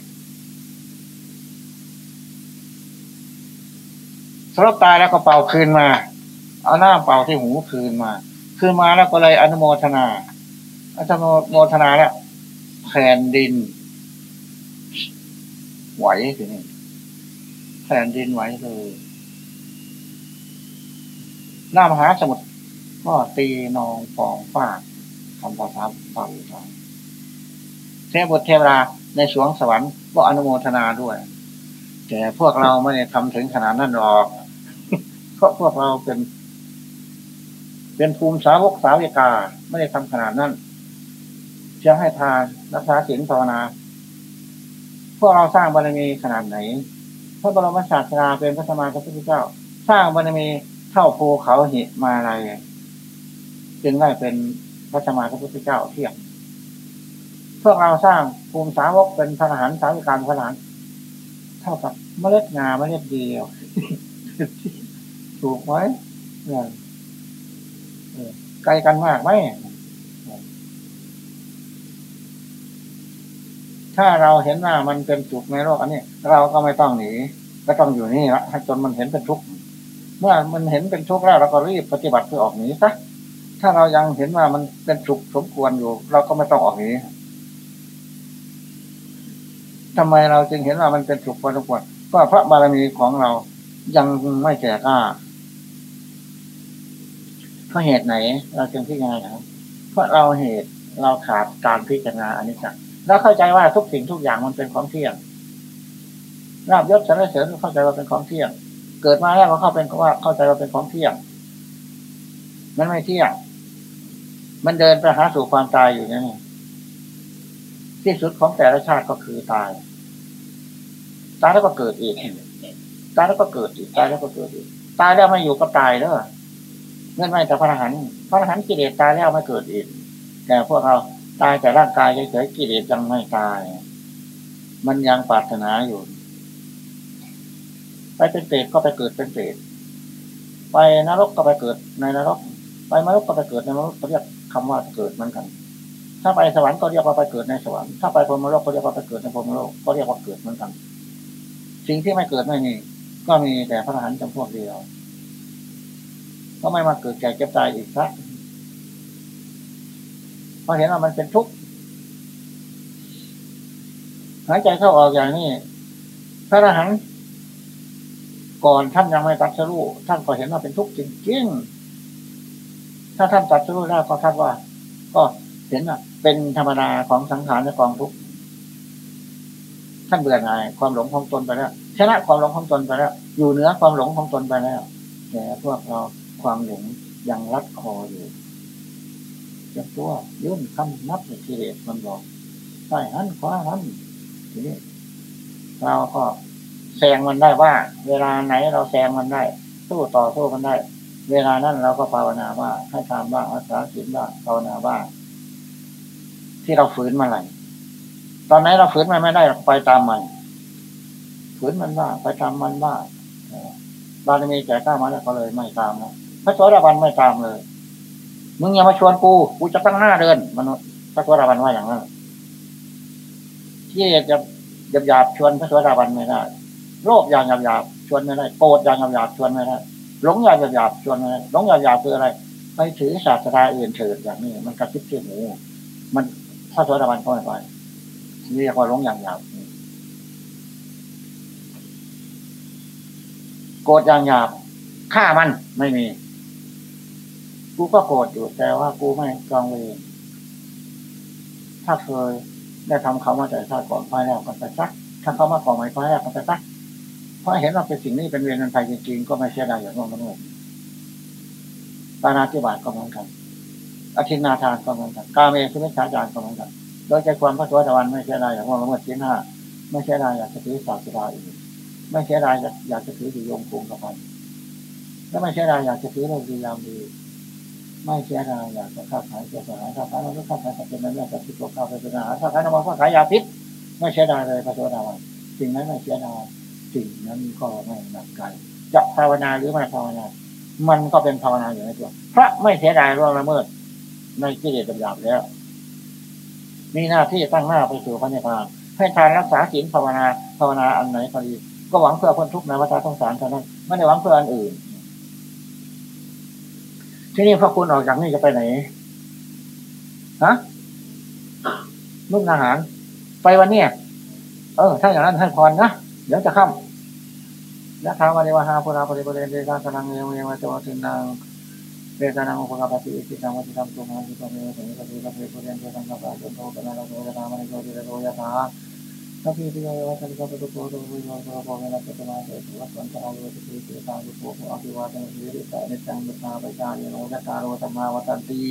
สลบตายแล้วก็เป่าคืนมา เอาหน้าเป่าที่หูคืนมา คืนมาแล้วก็เลยอนุโมทนาอนุโมทนาแล้ว แผ่นดิน ไหวทีนี้แผ่นดินไหวเลย หน้ามหาสมุทรก็ตีนองฟองฟาดคำภาษาบาลีเทพบุตรเทวราในสวงสวรรค์ก็อนุโมทนาด้วย แต่พวกเราไม่ได้ทำถึงขนาดนั้นหรอกเพราะพวกเราเป็น เป็นภูมิสาวกสาวิกา ไม่ได้ทำขนาดนั้น เพียงให้ทานรักษาศีลภาวนา พวกเราสร้างบารมีขนาดไหน พระบรมศาสดาเป็นพระสมานพระพุทธเจ้า สร้างบารมีเท่าภูเขาหิมาอะไรจึงได้เป็นพระสมานพระพุทธเจ้าเที่ยบพวกเราสร้างภูมิสาวกเป็นพระอรหันต์สาวิการพระอรหันต์เท่ากับเมล็ดงาเมล็ดเดียว ถูกไหมไกลกันมากไหม ถ้าเราเห็นว่ามันเป็นสุขในโลกอันนี้เราก็ไม่ต้องหนีก็ต้องอยู่นี่ละจนมันเห็นเป็นทุกข์เมื่อมันเห็นเป็นทุกข์แล้วเราก็รีบปฏิบัติเพื่อออกหนีซะถ้าเรายังเห็นว่ามันเป็นสุขสมควรอยู่ เราก็ไม่ต้องออกหนีทำไมเราจึงเห็นว่ามันเป็นสุขพอสมควรก็พระบารมีของเรายังไม่แก่กล้าเพราะเหตุไหน เราจึงพิจารณาเพราะเราเหตุเราขาดการพิจารณาอันนี้จั งแล้วเข้าใจว่าทุกสิ่งทุกอย่างมันเป็นของเที่ยงราบยศสรรเสริญเข้าใจว่าเป็นของเที่ยง เกิดมาแล้วก็เข้าเป็นว่าเข้าใจว่าเป็นของเที่ยง มันไม่เที่ยง มันเดินไปหาสู่ความตายอยู่นี่ที่สุดของแต่ละชาติก็คือตาย ตายแล้วก็เกิดอีก ตายแล้วก็เกิดอีก ตายแล้วก็เกิดอีก ตายแล้วไม่อยู่ก็ตายแล้วเงื่อนไม่แต่พระอรหันต์พระอรหันต์กิเลสตายแล้วไม่เกิดอีกแต่พวกเรา ตายแต่ร่างกายเฉยๆกิเลสยังไม่ตาย มันยังปรารถนาอยู่ ไปเป็นเปรตก็ไปเกิดเป็นเปรตไปนรกก็ไปเกิดในนรก ไปมนุษย์ก็ไปเกิดในมนุษย์ก็เรียกคำว่าเกิดเหมือนกัน ถ้าไปสวรรค์ก็เรียกว่าไปเกิดในสวรรค์ถ้าไปพรหมโลกก็เรียกว่าไปเกิดในพรหมโลกก็เรียกว่าเกิดเหมือนกัน สิ่งที่ไม่เกิดไม่มีก็มีแต่พระอรหันต์จำพวกเดียว ก็ไม่มาเกิดแก่เก็บตายอีกครับ เพราะเห็นว่ามันเป็นทุกข์หายใจเข้าออกอย่างนี้ พระอรหันต์ก่อนท่านยังไม่ตัดสรู้ท่านก็เห็นว่าเป็นทุกข์จริงๆถ้าท่านตัดสรู้ได้ก็ท่านว่า ก็เห็นว่าเป็นธรรมดาของสังขารและกองทุกข์ท่านเบื่อหน่ายความหลงของตนไปแล้วชนะความหลงของตนไปแล้ว อยู่เหนือความหลงของตนไปแล้วแต่พวกเราความหลงยังรัดคออยู่ จะตัวยื่นคำนับในกิเลสมันบอกใช่หันขวาหันทีนี้เราก็แซงมันได้ว่า เวลาไหนเราแซงมันได้สู้ต่อสู้มันได้ เวลานั้นเราก็ภาวนาว่าให้ทำบ้างรักษาศีลบ้างภาวนาบ้างที่เราฝืนมาไหลตอนไหนเราฝืนมันไม่ได้ไปตามมันฝืนมันบ้างไปทำมันบ้างบารมีแก่กล้ามาแล้วก็เลยไม่ตามนะพระสวัสดิบันไม่ตามเลย มึงอย่ามาชวนกูกูจะตั้งหน้าเดินมนุษย์พระสวัสดิบันว่าอย่างนั้นที่จะหยาบหยาบชวนพระสวัสดิบันไม่ได้โลภอย่างหยาบหยาบชวนไม่ได้โกรธอย่างหยาบหยาบชวนไม่ได้หลงอย่างหยาบหยาบชวนไม่ได้หลงอย่างหยาบคืออะไรไปถือศาสดาอื่นเถิดอย่างนี้ มันกระซิบเที่หูมันพระสวัสดิบันก็ไม่ไปเรียกว่าหลงอย่างหยาบโกรธอย่างหยาบฆ่ามันไม่มี กูก็โกรธอยู่แต่ว่ากูไม่กองเวรถ้าเคยได้ทำเขามาแต่ชาติก่อนไปแล้วกันไปซัก ถ้าเขามาก่อนไม่ไปแล้วกันไปซัก เพราะเห็นว่าเป็นสิ่งนี้เป็นเวรเป็นภัยจริงๆก็ไม่เสียดายอย่างนั้นเลยปานาธิบาตก็เหมือนกันอธินาทานก็เหมือนกันกาเมสุมิชฌาจารก็เหมือนกันโดยใจความพระสวัสดิวันไม่เสียดายอย่างว่าละเมิดศีลห้าไม่เสียดายอยากจะถือศาสดาอีกไม่เสียดายอยากจะถืออยู่ยงคงกับมันแล้วไม่เสียดายอยากจะถือเราดียามดี ไม่เสียดายอยากจะค้าขายเสียหายค้าขายเราก็ค้าขายแต่เป็นเรื่องแต่ที่ตัวข้าวเป็นอาหารค้าขายน้ำมันค้าขายยาพิษไม่เสียดายเลยพระโสดาบันสิ่งนั้นไม่เสียดายสิ่งนั้นก็ไม่หนักใจจะภาวนาหรือไม่ภาวนา มันก็เป็นภาวนาอยู่ในตัวพระไม่เสียดายร่วงละเมิดในกิเลสหยาบแล้ว มีหน้าที่ตั้งหน้าไปสู่พระนิพพานให้ทานรักษาศีลภาวนาภาวนาอันไหนก็ดีก็หวังเพื่อพ้นทุกข์ในวัฏสงสารเท่านั้นไม่ได้หวังเพื่ออันอื่น ที่นี่พระคุณออกจากนี่จะไปไหนฮะนุ่มอาหาร ไปวันนี้เออ ถ้าอย่างนั้นให้พรนะเดี๋ยวจะค่ำยะถาวานิวหาปุราปริปุเรนเดชาสนังเยเมวะจวัตินังเดชานังอุปกาปฏิอิสิตังวัติธรรมตุมังสิปะเมวะสังฆปิปะเมปุเรนเดชังกัปปะจุโตปะนาโนยะธามะนิโยติระโยยะธาสัพพิติโยวัสันติปุตโตโตวิโยโตโพเมนะเตมาเตสุวัสันตาโยติระนิจังมุตาปจายยัตตา โรธรรมาวัตันติ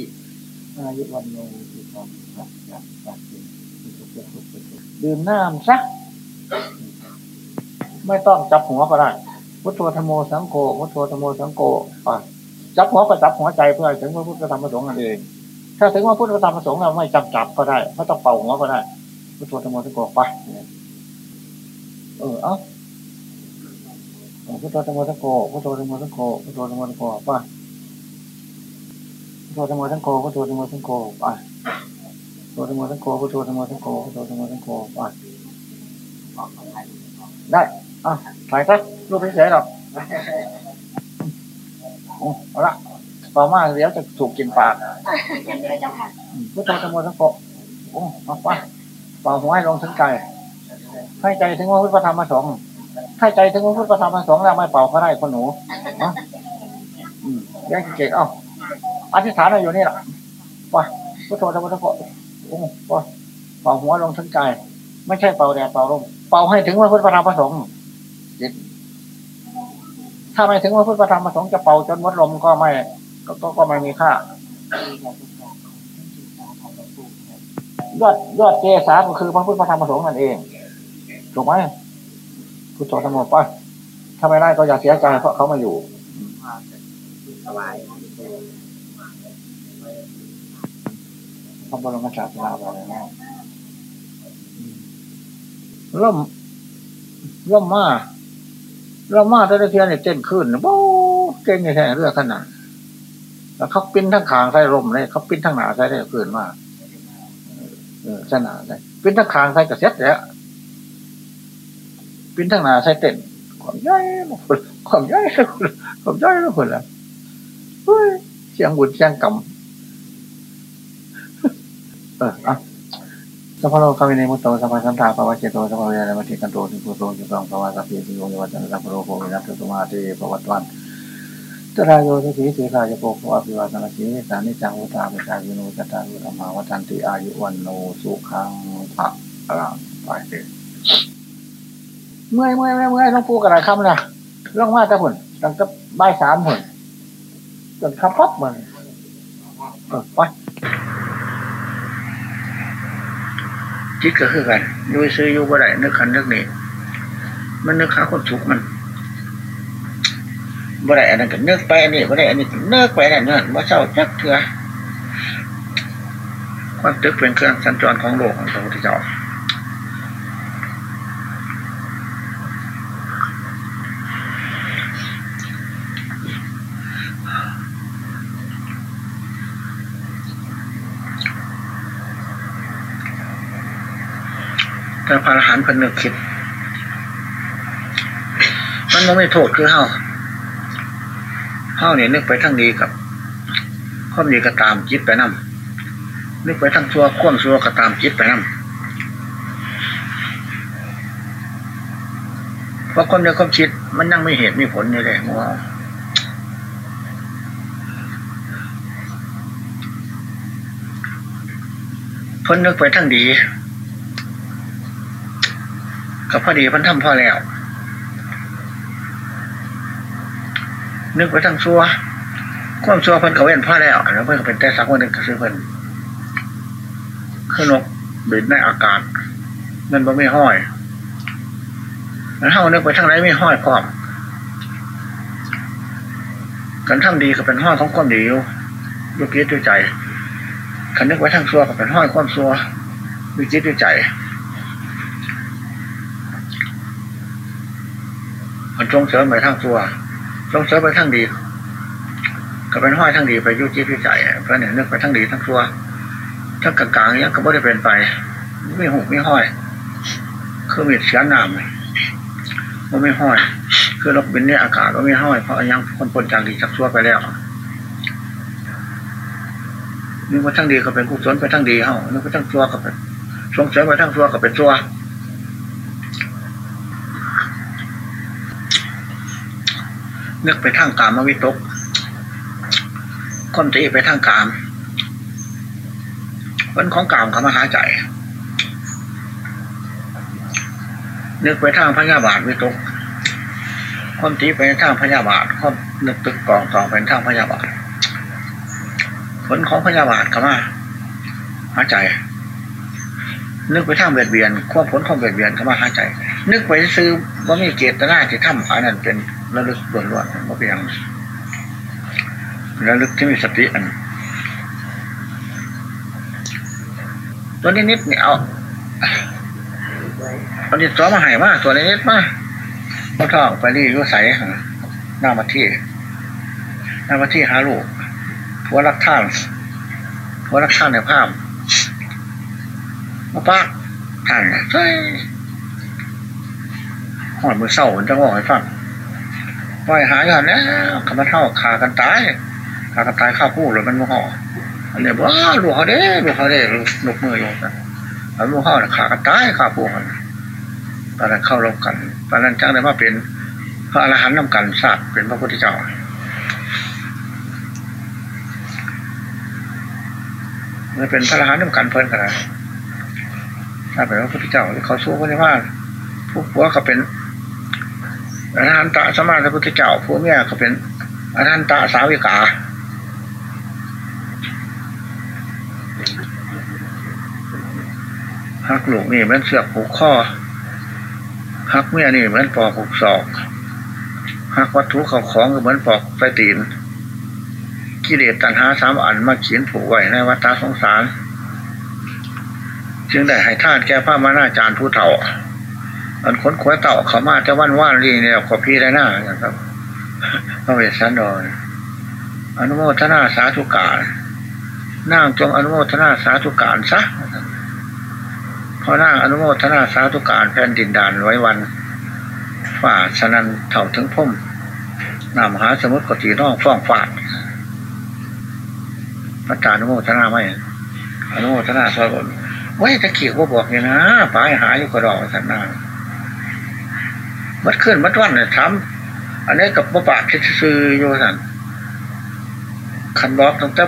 อายุวันโนสุขังสัจจะสัจจิดื่มน้ำซักไม่ต้องจับหัวก็ได้พุทโธธโมสังโฆพุทโธธโมสังโฆไปจับหัวก็จับหัวใจเพื่อถึงพระพุทธธรรมประสงค์นั่นเอง ถ้าถึงว่าพุทธธรรมประสงค์เราไม่จับจับก็ได้ไม่ต้องเป่าหัวก็ได้ พุทโธธโมสังโฆไปเออเอ้าพุทโธธโมสังโฆพุทโธธโมสังโฆพุทโธธโมสังโฆไปพุทโธธโมสังโฆพุทโธธโมสังโฆไปพุทโธธโมสังโฆพุทโธธโมสังโฆพุทโธธโมสังโฆไปได้อะถ่ายซะรูปเฉยๆหรอกเอาละต่อมาเดี๋ยวจะถูกกินปากพุทโธธโมสังโฆโอ้มาไปเป่าหัวให้ลงถึงใจให้ใจถึงว่าพุทธธรรมประสงให้ใจถึงว่าพุทธธรรมประสงแล้วไม่เป่าก็ได้คนหนูเนาะอืมยังเก่งเอ้าอธิษฐานอยู่นี่แหละว่าพุทโธธรรมสังโฆโอ้ว่าเป่าหัวลงถึงใจไม่ใช่เป่าแดดเป่าลมเป่าให้ถึงว่าพุทธธรรมประสงค์ถ้าไม่ถึงว่าพุทธธรรมประสงค์จะเป่าจนมดลมก็ไม่ก็ก็ไม่มีค่า ยอดยอดเจสาก็คือพระพุทธธรรมประสงค์นั่นเองถูกไหมพุทโธธรรมปะถ้าไม่ได้ก็อย่าเสียใจเพราะเขามาอยู่พระบรมศาสดาบอกเลยนะล่มล่มมาล่มมาแต่ละเทียนเนี่ยเต้นขึ้นโอ้เก่งแค่เรื่องขนาดแล้วเขาปิ้นทั้งขางใส่ลมเลยเขาปิ้นทั้งหนาใส่ได้เกินมาก เออสนาได้ปิ้นทั้งขางใส่กระเซ็ดแล้วปิ้นทั้งหนาใส่เต้นความย่อยมาความย่อยความย่อยแล้วคนละเฮ้ยเสียงบุญเสียงกรรมเอออะสัพพะโลกาวิเนมุตโตสัพพะสันตาภาวะเจโตสัพพะเวรมติกันโตสิกุโตจิตังภาวะสัพเพสิโยนิวัตสัพพะโลโควินัสตุมาเตภวัตวัน ตรายโยสติเสขาจะโปกอภิวาทนาสีสานิจังวุตาปิชาวิโนจตารุธรรมาวัตันติอายุวันโนสุขังภะลังไปเถิเมื่อยเมื่อยเมื่อยต้องปูกระไรคำนะเรื่องมาแต่ผลตั้งแต่บ่ายสามผลจนคำพับมันเออไปจิตก็คือกันอยู่ซื้ออยู่บ่ได้นึกขันนึกนี่มันนึกหาคนทุกมัน บ่ได้อันนั้นก็นึกไปอันนี้บ่ได้อันนี้ก็นึกไปอันนั้นว่าเศร้าจักเถื่อความตึกเป็นเครื่องสัญจรของโลกของพระพุทธเจ้าแต่พระอรหันต์เพิ่นนึกคิด มันไม่โทษคือเฮา เฮาเนี่ยนึกไปทั้งดีกับความดีก็ตามจิตไปนํนึกไปทั้งชั่วความชั่วก็ตามจิตไปนํเพราะความในความคิดมันยังไม่เหตุมีผลอยู่เลยว่าพิ่นนึกไปทั้งดี กับพอดีพันทำพอแล้ว นึกไปทั้งซัวความซัวเพิ่นก็เว้นพ่อแล้วแล้วเพิ่นก็เป็นแต่สักวันหนึ่งก็ซื้อเพิ่นขึ้นนกบินในอากาศนั่นบ่ไม่ห้อยแล้วเท่านึกไปทางไหนไม่ห้อยพร้อมกันทำดีก็เป็นห้อยของความดีอยู่ยุกิจด้วยใจคันนึกไปทางซัวก็เป็นห้อยความซัวยุกิจด้วยใจมันจงเสริมไปทางซัว จงเสริมไปทางดี ก็เป็นห้อยทางดีไปยุจิพิจัยเพราะเนี่ยนึกไปทางดีทั้งซัวทั้งกลางๆเนี้ยก็ไม่ได้เป็นไปไม่หุบไม่ห้อย คือมีเชื้อน้ำมันไม่ห้อย คือราบินในอากาศก็ไม่ห้อย เพราะยังคนปนจากดีจากซัวไปแล้วนึกว่าทั้งดีก็เป็นกุศลไปทั้งดีเฮ้านึกว่าทั้งซัวก็เป็นส่งเสริมไปทั้งซัวก็เป็นซัว นึกไปทางกามวิตกคนตีไปทางกามผลของกามเขามาหาใจ นึกไปทางพญาบาทวิตกคนตีไปทางพญาบาทคนนึกตึกกองสองเป็นทางพญาบาทผลของพญาบาทเขามาหาใจ นึกไปทางเบียดเบียนควบผลของเบียดเบียนเขามาหาใจ นึกไปซื้อว่ามีเจตนาที่ทำอันนั้นเป็น ระลึกล้วนๆว่เพียงระลึกที่มีสติอัน ตัวนี้นิดเนี่ยเอาเอาดินสอมาหายมากตัวนี้นิดมากพระทองไปรีรู้ใส่หน้ามาที่หน้ามาที่หาลูกผัวรักท่านผัวรักท่านในภาพมาป้าท่านเฮ้ยหอดมือเศร้าจะบอกให้ฟัง ปล่อยหายกันแล้วคำว่าเท่าขากันตายขากันตายข้าวผู้หรือมันว่ห่ออันนี้ว่าลูกเขาเด้ลูกเขาเด้ลูกมือโยกันแล้วลูกเขาขากันตายข้าวผู้กันตอนนั้นเข้ารบกันตอนนั้นจังได้มาเป็นพระอรหันต์นำกันศาสตร์เป็นพระพุทธเจ้ามันเป็นพระอรหันต์นำกันเพิ่นกันนะถ้าเป็นพระพุทธเจ้าเขาสู้กันว่าผู้ผัวเขาเป็น อรหันตะสมาธิพุทธเจ้าผู้เมียก็เป็นอรหันตะสาวิกาฮักลูกนี่เหมือนเสือกผูกข้อฮักเมียนี่เหมือนปอกผูกศอกฮักวัตถุเขาของก็เหมือนปอกไฟตีนกิเลสตัณหาสามอันมาเขียนผูกไว้ในวัฏสงสาร จึงได้ให้ท่านแก้ผ้ามาหน้าจารย์ผู้เฒ่า อันค้นคว้าเต่าเขามาจะวันว่านรีเนี่ยขอพี่ได้หน้านะครับพระเวสสันดรอนุโมทนาสาธุการนั่งจงอนุโมทนาสาธุการซะพอนั่งอนุโมทนาสาธุการแผ่นดินดานไว้วันฝ่าสนันเถ่าถึงพุ่มนำหาสมุดกติน้องฟ้องฟาดพระจานุโมทนาไม่อนุโมทนาสวดไว้ตะเขียกว่าบอกเนี่ยนะป้ายหาอยู่กระดอกสันนา มัดขึ้นมัดวันเนี่ยทำอันนี้กับบ่ปากคิซื้ออยู่สันคันบอกตั้งแต่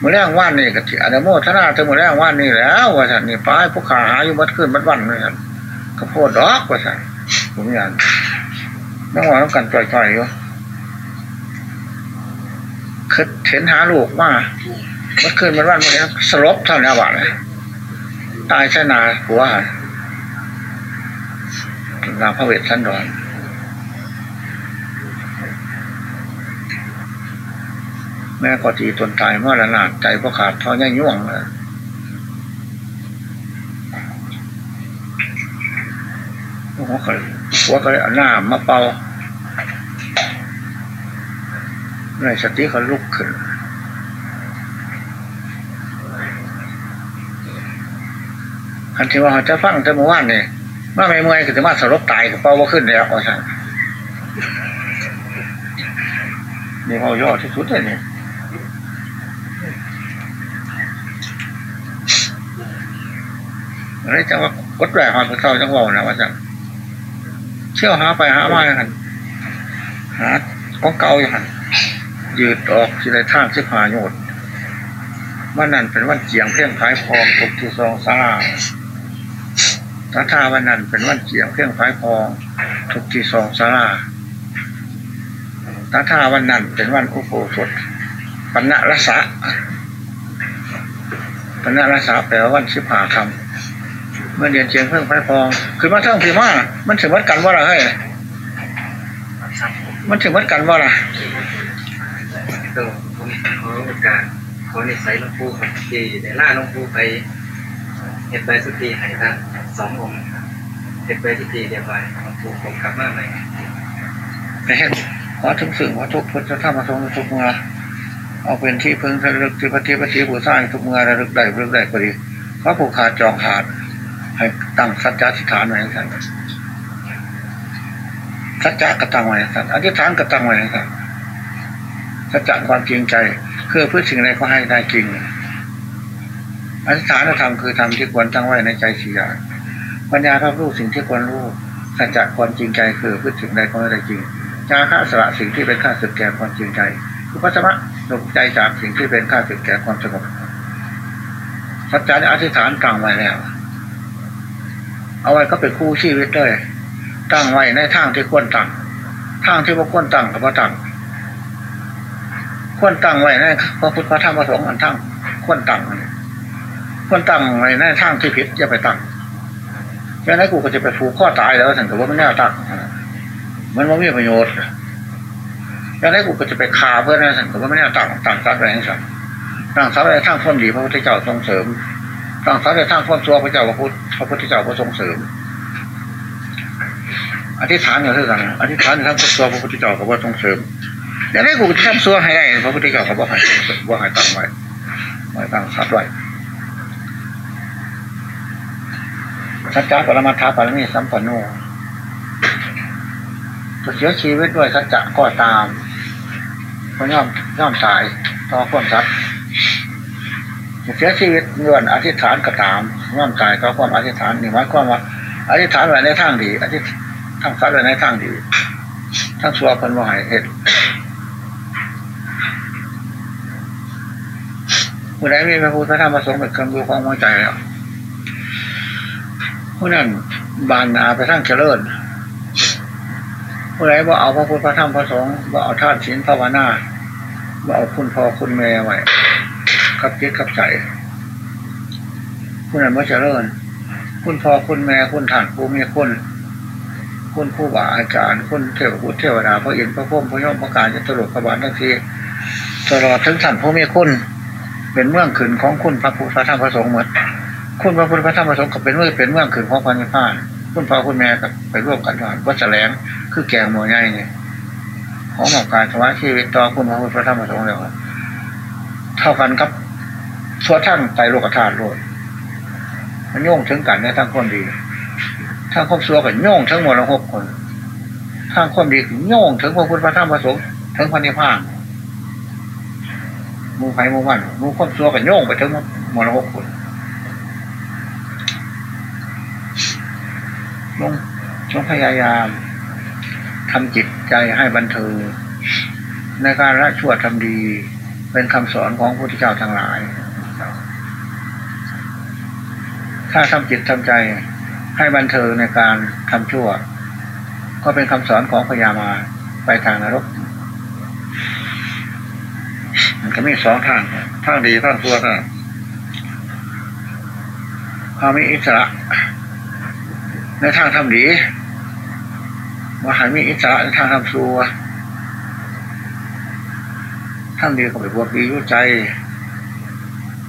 มือแรงว่านนี่กับที่อนุโมทนาถึงมือแรงว่านนี่แล้วว่าสันนี่ป้ายผู้ขาหาอยู่มัดขึ้นมัดวันเลยสันก็โพดดอกว่าสันผมอยากน้องว่าต้องกันจ่อยๆอยู่คือเห็นหาลูกว่ามื่อคืนมันวันวันนี้สลบเท่านี้บาทเลยตายชนาหัวนาพระเวทสันดอนแม่ก็ตีตนตายเมื่อระนาดใจพระขาดเท่าแย่ย่วงหัวก็หัวก็เอาหน้ามาเป่าในสติเขาลุกขึ้นคันที่ว่าจะฟังจะมาว่านเนี่ย ว่าไม่เมื่อยคือจะมาสลบตายกับเป้าว่าขึ้นแล้วว่าใช่นี่เขาย่อที่สุดเลยเนี่ยอะไรจังว่ากดแรงหอนพระเจ้าจังว่านะว่าจังเชี่ยวหาไปหามาหันหาของเก่าอยู่หันยืดออกสิได้ทางสิพาโยดวันนั้นเป็นวันเจียงเพ่งพายพองตกที่ซองซ่า ถ้าทาวันนั้นเป็นวันเจียงเพ่องพายพองทุกที่ซองซาลาถ้าทาวันนั้นเป็นวันอุโบสถปัญญรสะปัญญรสะแปลว่าวันสิบหาคำเมื่อเรียนเจียงเพ่งพายพองคือมาเท่งพีมามันถึงวัดกันว่าอะไรมันถึงวัดกันว่าอะไรก็ผมขอโอกาสขอในใส่ลวงปู่ครับที่ได้ล่าหลวงปู่ไปเฮ็ดใบสุธีห้ท่าน สององค์เฮ็ดใบสุธีเรียบร้อยวงปู่ผมกลับมาใหม่แต่เห็นขอถึงสื่อว่าทุกพุทธธรรมทรงทุกเมื่อเอาเป็นที่พึ่งระลึกที่ปฏิปฏิผู้สร้างทุกเมื่อระลึกได้ระลึกได้ก็ดีพระผู้ขาดจองขาดให้ตั้งสัจจะทิฏฐานไว้ท่านสัจจะกระตั้งไว้ท่านอธิษฐานกระตั้งไว้ท่านสัจจะความจริงใจ คือเพื่อสิ่งใดก็ให้ได้จริงอธิษฐานธรรมคือธรรมที่ควรตั้งไว้ในใจสี่อย่าง ปัญญารับรู้สิ่งที่ควรรู้สัจจะความจริงใจคือพื่อสิ่งใดก็ให้ได้จริงจาคะสละสิ่งที่เป็นค่าสึกแก่ความจริงใจคือพัสมะหลบใจจากสิ่งที่เป็นค่าสึกแก่ความสงบสัจจะอธิษฐานตั้งไว้แล้ว เอาไว้ก็เป็นคู่ชีวิตเลยตั้งไว้ในทางที่ควรตั้งทางที่ว่าควรตั้งกับว่าตั้งควรตั้งไว้ในพระพุทธพระธรรมพระสงฆ์อันทั้งควรตั้งควรตั้งไว้ในทางที่ผิดอย่าไปตั้ง แค่นั้นกูก็จะไปผูกข้อตายแล้วถึงกับว่าไม่แน่ตั้งมันว่ามีประโยชน์แค่นั้นกูก็จะไปคาเพื่อนนะถึงกับว่าไม่แน่ตั้งตั้งทรัพย์อะไรทั้งสิ้นตั้งทรัพย์อะไรทั้งความดีพระพุทธเจ้าทรงเสริมตั้งทรัพย์อะไรทั้งความชั่วพระเจ้าพระพุทธพระพุทธเจ้าพระทรงเสริมอธิษฐานอย่างเท่ากันอธิษฐานทั้งตัวพระพุทธเจ้ากับว่าทรงเสริมอย่างนี้นกูจะทำซัวให้ได้พระพุทธเจ้ากับว่าให้ว่าให้ตั้งไว้ไว้ตั้งทรัพย์ไว้ สัจจะปรมาทาปรมีสัมปนโนจะเสียชีวิตด้วยสัจจะก็ตามเพราะย่อมย่อมตายต่อความสัตย์จะเสียชีวิตด้วยอธิษฐานก็ตามย่อมตายต่อความอธิษฐานนี่หมายความว่าอธิษฐานไว้ในทางดีอธิษทางสัตว์ไว้ในทางดีทั้งสัวคนวาให้เหตุผู้ใดมีพระพุทธธรรมประสงค์เป็นเครื่องดูความมั่นใจแล้ว ผู้นั้นบานนาไปทั้งเจริญผู้ใดว่าเอาพระพุทธพระธรรมพระสงฆ์ว่าเอาท่านศีลภาวนาว่าเอาคุณพ่อคุณแม่ไว้กับจิตกับใจผู้นั้นว่าเจริญ คุณพ่อคุณแม่คุณท่านผู้มีคุณคุณผู้บาอาจารย์คุณเทวบุตรเทวดาพระอินทร์พระพุทธพระยมพระการจะตลกขบานทั้งทีตลอดถึงท่านผู้มีคุณเป็นเมืองขืนของคุณพระพุทธพระธรรมพระสงฆ์หมด คุณพระพุทธพระธรรมพระสงฆ์ก็เป็นเมือเป็นเมืองขืนของพันธุ์พานคุณพ่อคุณแม่กับไปร่วมกันว่าวัดแสลงคือแกงหมูใหญ่เนี่ยของหมอกการสมาชีวิตต่อคุณพระพุทธพระธรรมพระสงฆ์แล้วเท่ากันครับสวนท่านไตโลกธาตุโลดมันโยงถึงกันในทั้งคนดีทั้งครอบซัวกับโยงทั้งหมดละหกคนทั้งคนดีโยงถึงพระพุทธพระธรรมพระสงฆ์ถึงพันธิพานมูไผ่มูมันมูครอบซัวกับโยงไปถึงหมดละหกคน ลงจงพยายามทำจิตใจให้บันเทิงในการละชั่วทำดี เป็นคำสอนของพระพุทธเจ้าทั้งหลาย ถ้าทำจิตทำใจให้บันเทิงในการทำชั่ว ก็เป็นคำสอนของพญามาไปทางนรก มันก็มีสองทางทางดีทางชั่วนะพามีอิสระ ในทางทำดีว่าหายมีอิสระในทางทำชั่วทำดีก็ไปบวกดียุ่ใจ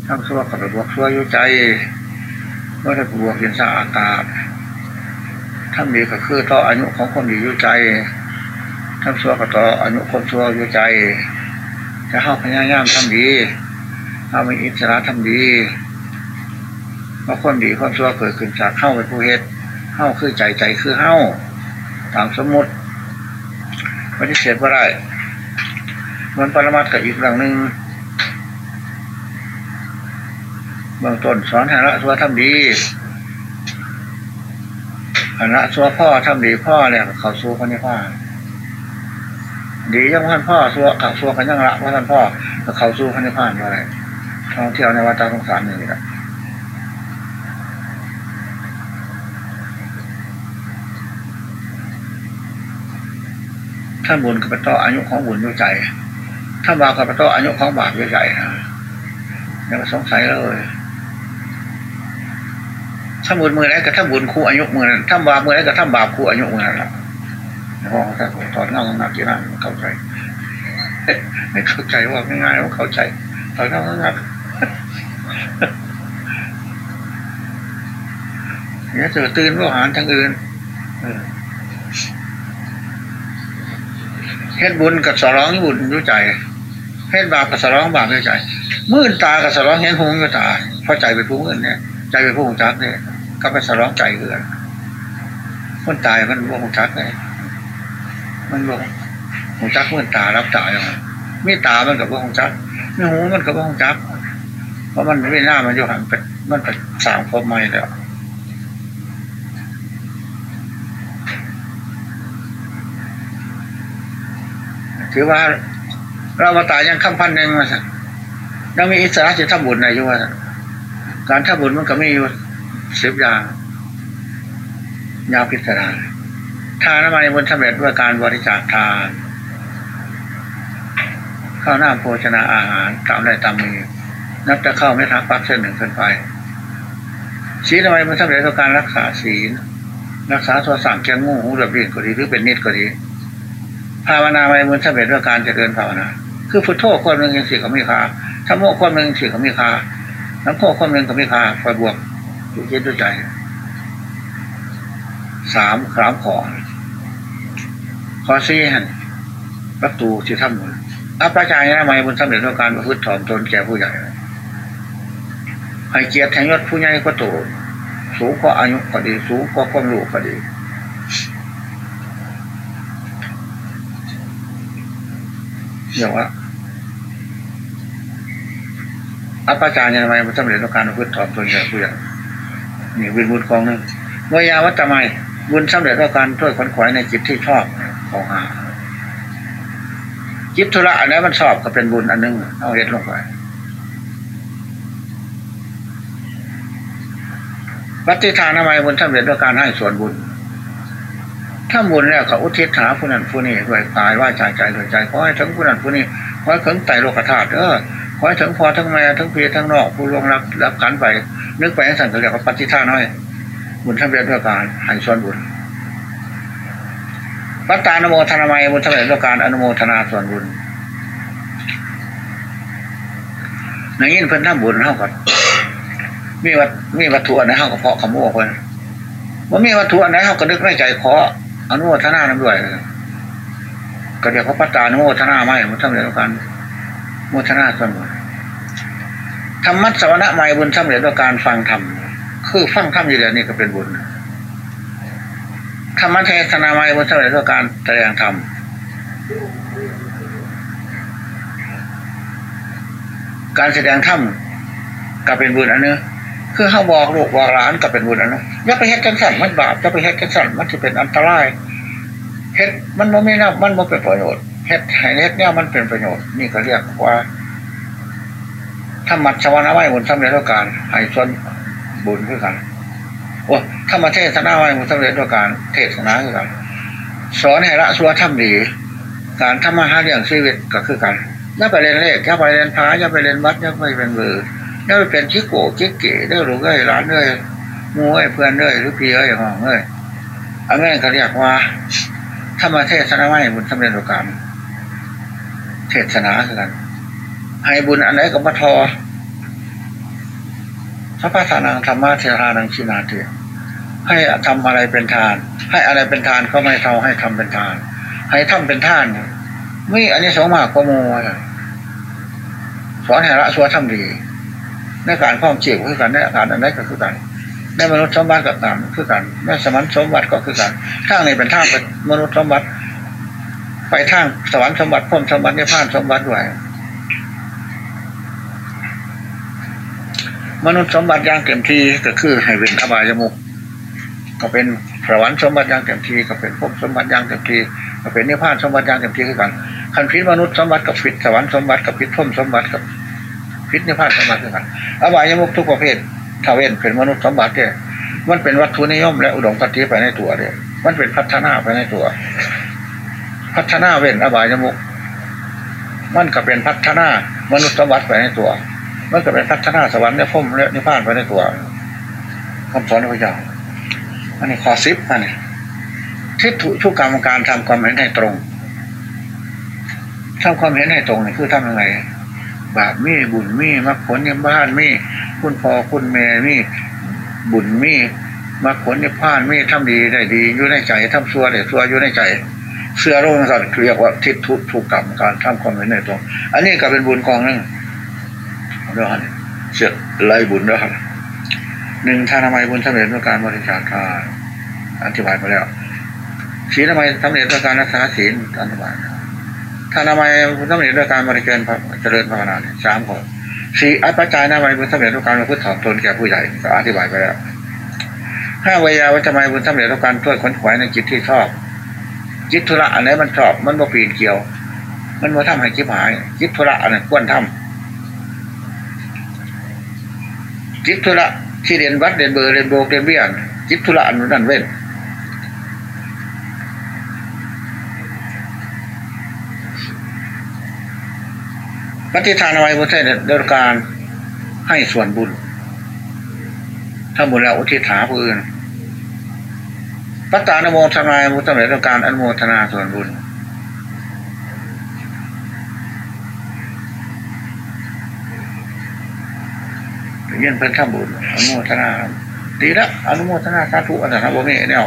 ทำชั่วก็ไปบวกชั่วยุ่ใจเมื่อได้บวกเย็นสะอากาศทำดีก็คือต่ออายุของคนดียุ่ใจทำชั่วก็ต่ออายุคนชั่วยุ่ใจจะเข้าพยายามทำดีถ้ามีอิสระทำดีเพราะคนดีคนชั่วเกิดขึ้นจากเข้าไปผู้เฮ็ดาคือใจใจคือเข้าตามสมมติปฏิเสธว่าได้ มันปรมัตกับอีกเรื่องหนึ่งเบื้องต้นสอนให้ละสัวทำดีอละสัวพ่อทำดีพ่อเนี่ยเขาสู้คนนี้พ่อดียังท่านพ่อสัวเขาสัวกันยังละว่าท่านพ่อเขาสู้คนนี้พ่ออะไรท่องเที่ยวในวัดตาสงสารนี่แหละ ถ้าบุญกับเป็นต่ออายุของบุญด้วยใจ ถ้าบาปกับเป็นต่ออายุของบาปด้วยใจนะอย่ามาสงสัยเลยถ้าบุญมือไหนกับถ้าบุญคู่อายุมือนั้นถ้าบาปมือไหนกับถ้าบาปคู่อายุมือนั้นละพอถ้าถอดเงาหนักที่นั่นเข้าใจไม่เข้าใจว่าง่ายๆว่าเข้าใจถอดเงาหนักเนี่ยเจอตื่นว่าหารทางอื่น เฮ็ดบุญกับสร้องบุญด้วยใจเฮ็ดบาปกับสร้องบาปด้วยใจมื่นตากับสร้องเห็นหงด้วยตาเพราะใจเป็นผู้มื่นเนี่ยใจเป็นผู้หงจักเนี่ยก็ไปสร้องใจเกินคนตายมันบ่หงจักเลยมันบ่หงจักมื่นตารับตาอย่างมีตามันกับบ่หงจักมีหูมันกับบ่หงจักเพราะมันไม่หน่ามันอยู่หันเป็นมันเป็นสามพบไม่แล้ว ถือว่าเรามาตายยังคำพันหนึ่งมาสักยังมีอิสระจะทำบุญในอยู่ว่าการทำบุญมันก็ไม่อยู่สิบอย่างยาวพิสดารทานอะไรบนสำเร็จด้วยการบริจาคทานข้าวหน้าโภชนาอาหารตามได้ตามมีนับจะเข้าไม่ทักปักเส้นหนึ่งขึ้นไปศีลทำไมมันสำเร็จด้วยการรักษาศีลรักษาตัวสั่งแกงงูหูระเบียดก็ดีหรือเป็นนิดก็ดี ภาวนาไปมันสำเร็จด้วยการเจริญภาวนา คือพุทโธคนหนึ่งยังสี่ก็มีคาธรรมโมคนหนึ่งสี่ก็มีคาน้ำโพคนหนึ่งก็มีคาคอยบวกอยู่ที่ด้วยใจสามสามขอขอสี่หันประตูที่ทำบุญอัปปจายนะไม่บุญสำเร็จด้วยการประพฤติถ่อมตนแก่ผู้ใหญ่ให้เกียรติแทงยศผู้ใหญ่ก็โตสูงกว่าอายุก็ดี สูงกว่าความรู้ก็ดี อย่างว่าอัปปาจารย์ยังไงมันสำเร็จต่อการพึ่งถอมตนอย่างผู้อย่างนี่วินบุญกองหนึ่งวิยาวัตตไมบุญสำเร็จต่อการช่วยขนขวายในจิตที่ชอบของหาจิตธุระอันนี้มันชอบก็เป็นบุญอันนึงเอาเห็ดลงไปปฏิทานทำไมบุญสำเร็จด้วยการให้ส่วนบุญ ถ้าบุญแล้วเขาอุทิศหาผู้นั้นผู้นี้ด้วยกายว่าใจใจด้วยใจขอให้ถึงผู้นั้นผู้นี้ขอให้ถึงไตโลกธาตุเออขอให้ถึงพอทั้งแม่ทั้งพี่ทั้งนอกผู้ล่วงรับรับกันไป นึกไปให้สั่งเขาเรียกว่าปฏิท่านน้อย บุญสำเร็จด้วยการให้ส่วนบุญปัตตานโมทนาไมบุญสำเร็จด้วยการอนุโมทนาส่วนบุญในยินเพิ่นทำบุญเท่ากับมีวัตมีวัตถุอันไหนเท่ากับเพาะขโมยคนว่ามีวัตถุอันไหนเท่ากับนึกในใจขอ อนุโมทนาน้ำด้วยก็เรียกว่าปัตตานุโมทนาไม่มันทำเร็จด้วการโมทนาส่วนธรรมัสวนะไม่บุญสำเร็จด้วยการฟังธรรมคือฟังธรรมอยู่เดียวนี่ก็เป็นบุญธรรมเทศนาไม่บุญสำเร็จด้วยการแสดงธรรมการแสดงธรรมก็เป็นบุญอันนึง คือเขาบอกลูกบอกหลานก็เป็นบุญอันนึงอย่าไปเฮ็ดกันสั่นมันบาปอย่าไปเฮ็ดกันสั่นมันจะเป็นอันตรายเฮ็ดมันไม่ไม่น่ามันไม่เป็นประโยชน์เฮ็ดให้เฮ็ดเนี่ยมันเป็นประโยชน์นี่ก็เรียกว่าธรรมะชวนาไว้บุญสำเร็จด้วยการให้ส่วนบุญคือกันโอ้ธรรมาเทศนาไว้บุญสำเร็จด้วยการเทศนาคือกันสอนให้ละสัวทำดี การทำมาหาเรื่องชีวิตก็คือกันอย่าไปเรียนเลขอย่าไปเรียนพระอย่าไปเรียนวัดอย่าไปเป็นเบอร์ อย่าไปเป็นชิโก้ชิเก๋ได้หรือไอ้ร้านเลยมูไอ้เพื่อนเลยหรือพี่เอ้ยห้องเอ้ยอันนั้นเขาเรียกว่าธรรมเทศนาไว้บุญสำเร็จด้วยการเทศนาคือกันให้บุญอันไหนก็มาทอพระพาทานังธรรมะเทรานังชินาเถให้ทำอะไรเป็นทาน ให้อะไรเป็นทานก็ไม่เท่าให้ทำเป็นทาน ให้ทำเป็นทานไม่อันนี้สองมากก็โมสอนให้ละสัวทำดี ในการข้องเจียวคือกันในอาการอันไหนก็คือกันในมนุษย์สมบัติกับตามคือกันในสมรรถสมบัติก็คือกันทางในเป็นทางเป็นมนุษย์สมบัติ ไปทางสวรรค์สมบัติพ้นสมบัตินิพานสมบัติด้วยมนุษย์สมบัติอย่างเต็มที่ก็คือให้เป็นอบายมุกก็เป็นสวรรค์สมบัติอย่างเต็มที่ก็เป็นภพสมบัติอย่างเต็มที่ก็เป็นนิพพานสมบัติอย่างเต็มที่คือกันคันพิษมนุษย์สมบัติกับพิษสวรรค์สมบัติกับพิษภพสมบัติกับ พิษนิพพานสมบัติคือกันอบายมุกทุกประเภทถ้าเวนเป็นมนุษย์สมบัติเนี่ยมันเป็นวัตถุนิยมและอุดมคติไปในตัวเลยมันเป็นพัฒนาไปในตัว พัฒนาเว้นอบายมุกมันก็เป็นพัฒนามนุษย์สมบัติไปในตัว มันก็เป็นพัฒนาสวรรค์และพุ่มและนิพพานไปในตัวคำสอนพระเจ้าอันนี้ขอสิบอันนี้ทิฏฐุทุกกรรมการทำความเห็นให้ตรงทำความเห็นให้ตรงนี่คือทำยังไง บาปมีบุญมีมรรคผลยมบ้านมีคุณพ่อคุณแม่มีบุญมีมรรคผลนิพพานมีทำดีได้ดีอยู่ในใจทำซัวได้ซัวอยู่ในใจเสื้อโลกสัตว์เรียกว่าทิฏฐุทุกกรรมการทำความเห็นในตรงอันนี้ก็เป็นบุญกองนึงเดี๋ยวเสียไล่บุญด้วยหนึ่งทานามัยบุญสำเร็จด้วยการบริจาคทานอธิบายไปแล้วศีลทำไมสำเร็จด้วยการรักษาศีลอธิบาย ทานามัยบุญสำเร็จด้วยการบริเกินเจริญภาวนาสามคนสี่อัปจายนามัยบุญสำเร็จด้วยการประพฤติถ่อมตนแก่ผู้ใหญ่ก็อธิบายไปแล้วห้าวิยาวัจมัยบุญสำเร็จด้วยการช่วยขนขวายในจิตที่ชอบจิตธุระอันไหนมันชอบ มันบ่ปีนเกี่ยว มันมาทำให้จิตหาย จิตธุระอันไหนควรทำจิตธุระที่เรียนวัดเรียนเบอร์เรียนโบกเรียนเบี้ยนจิตธุระอันนั้นเว้น ปฏิทานเอาไว้พุทธเดยการให้ส่วนบุญ ถ้าบุญแล้วอุทิศหาผู้อื่นปัตตานโมทนายมุตเมตการอนโมทนาส่วนบุญ เยี่ยนเพิ่นทำบุญอนุโมทนาดีละอนุโมทนาสาธุอันนั้นบ่มีเนี่ย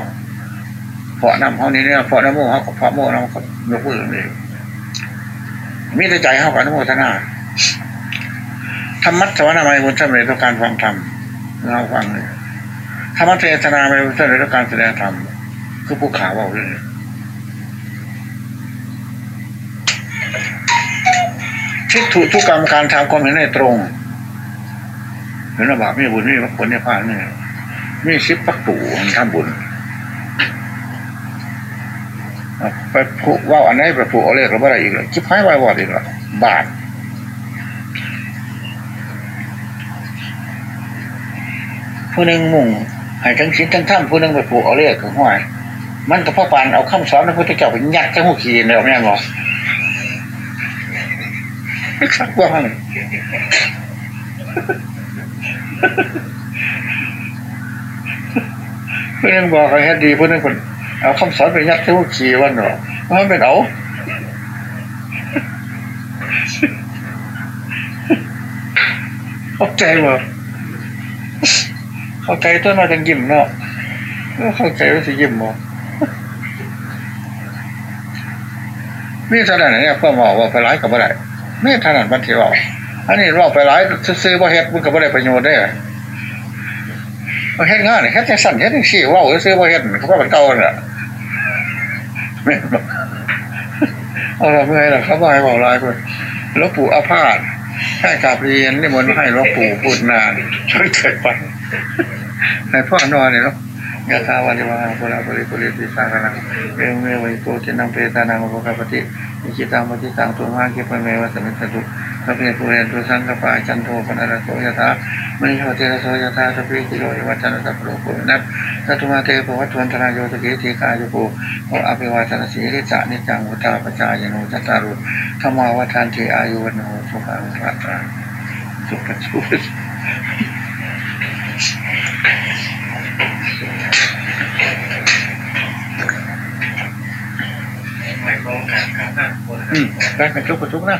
เพาะน้ำเขานี่เนี่ยเพาะน้ำโมเขาเพาะโมน้ำเขายกมือเลย มีแต่ใจเข้ากับอนุโมทนาธรรมัสวนาไม่บุญสำเร็จต่อการฟังธรรมเราฟังเลยธรรมเทศนาไม่บุญสำเร็จต่อการแสดงธรรมคือผู้ข่าวว่าเลยทิฏฐุทุกกรรมการทำความเห็นในตรงเห็นระบาปมีบุญมีผลในพานนี่มีสิบปักตู่ทำบุญ ไปผูกว่าอันไหนไปผูกเอาเลขเราไม่ได้อีกเลยคิดให้ไววอดอีกละบาทผู้หนึ่งมุ่งให้ทั้งชิ้นทั้งถ้ำผู้หนึ่งไปผูกเอาเลขของห้อยมันกับพ่อปานเอาคำสอนพระพุทธเจ้าไปยัดเจ้าหูขีนเลยแม่บอกสักว่าไงผู้หนึ่งบอกให้ดีผู้หนึ่งคน เอาคำสอนไปยัดเจ้าขีวันหรอมันเป็นเอาเข้าใจบ่เข้าใจตัวเราจังยิ้มเนาะเข้าใจว่าจะยิ้มบ่นี่เท่านั้นเนี่ยพ่อหมอว่าไปร้ายกับอะไรไม่ถนัดบันทีว่าอันนี้ว่าไปร้ายซื้อๆบ่เฮ็ดมันก็บ่ได้ประโยชน์ได้มาเฮ็ดงานเฮ็ดจังสั่นเฮ็ดจังซี่ว่าซื้อบ่าเฮ็ดเขาก็เป็นเก่าน่ะแม่นบ่ เอาละเมื่อยล่ะเขาบ่ให้บอกลายเพิ่นหลวงปู่อาพาธให้กราบเรียนนี่มันให้หลวงปู่พูดนานช่วยเกิดไปให้พ่อนอนเนี่ยหลวง ยะถาวาริวหาปุราปริปุริติสาคานังเอเมวัยโกตินังเปตานังอุปกปปติอิจิตังปฏิตังตุมาคิปเมวะสมิสตุสัพเพปุเรนตุสังกปาจันโทปนารโสยะถามณิโหติระโสยะถาสัพพิติโยวิวัจนะสัพโลกุนัสสัตุมาเตปวัตวันตรายโยตเกติกายโกโออภิวาทนาสีริสานิจังวุฒาปจายโนจัตตารุธรรมาวัฏานติอายุวโนสุขังระตราสุขสุข อืมการการตั้งคนชุกกระจุกนะ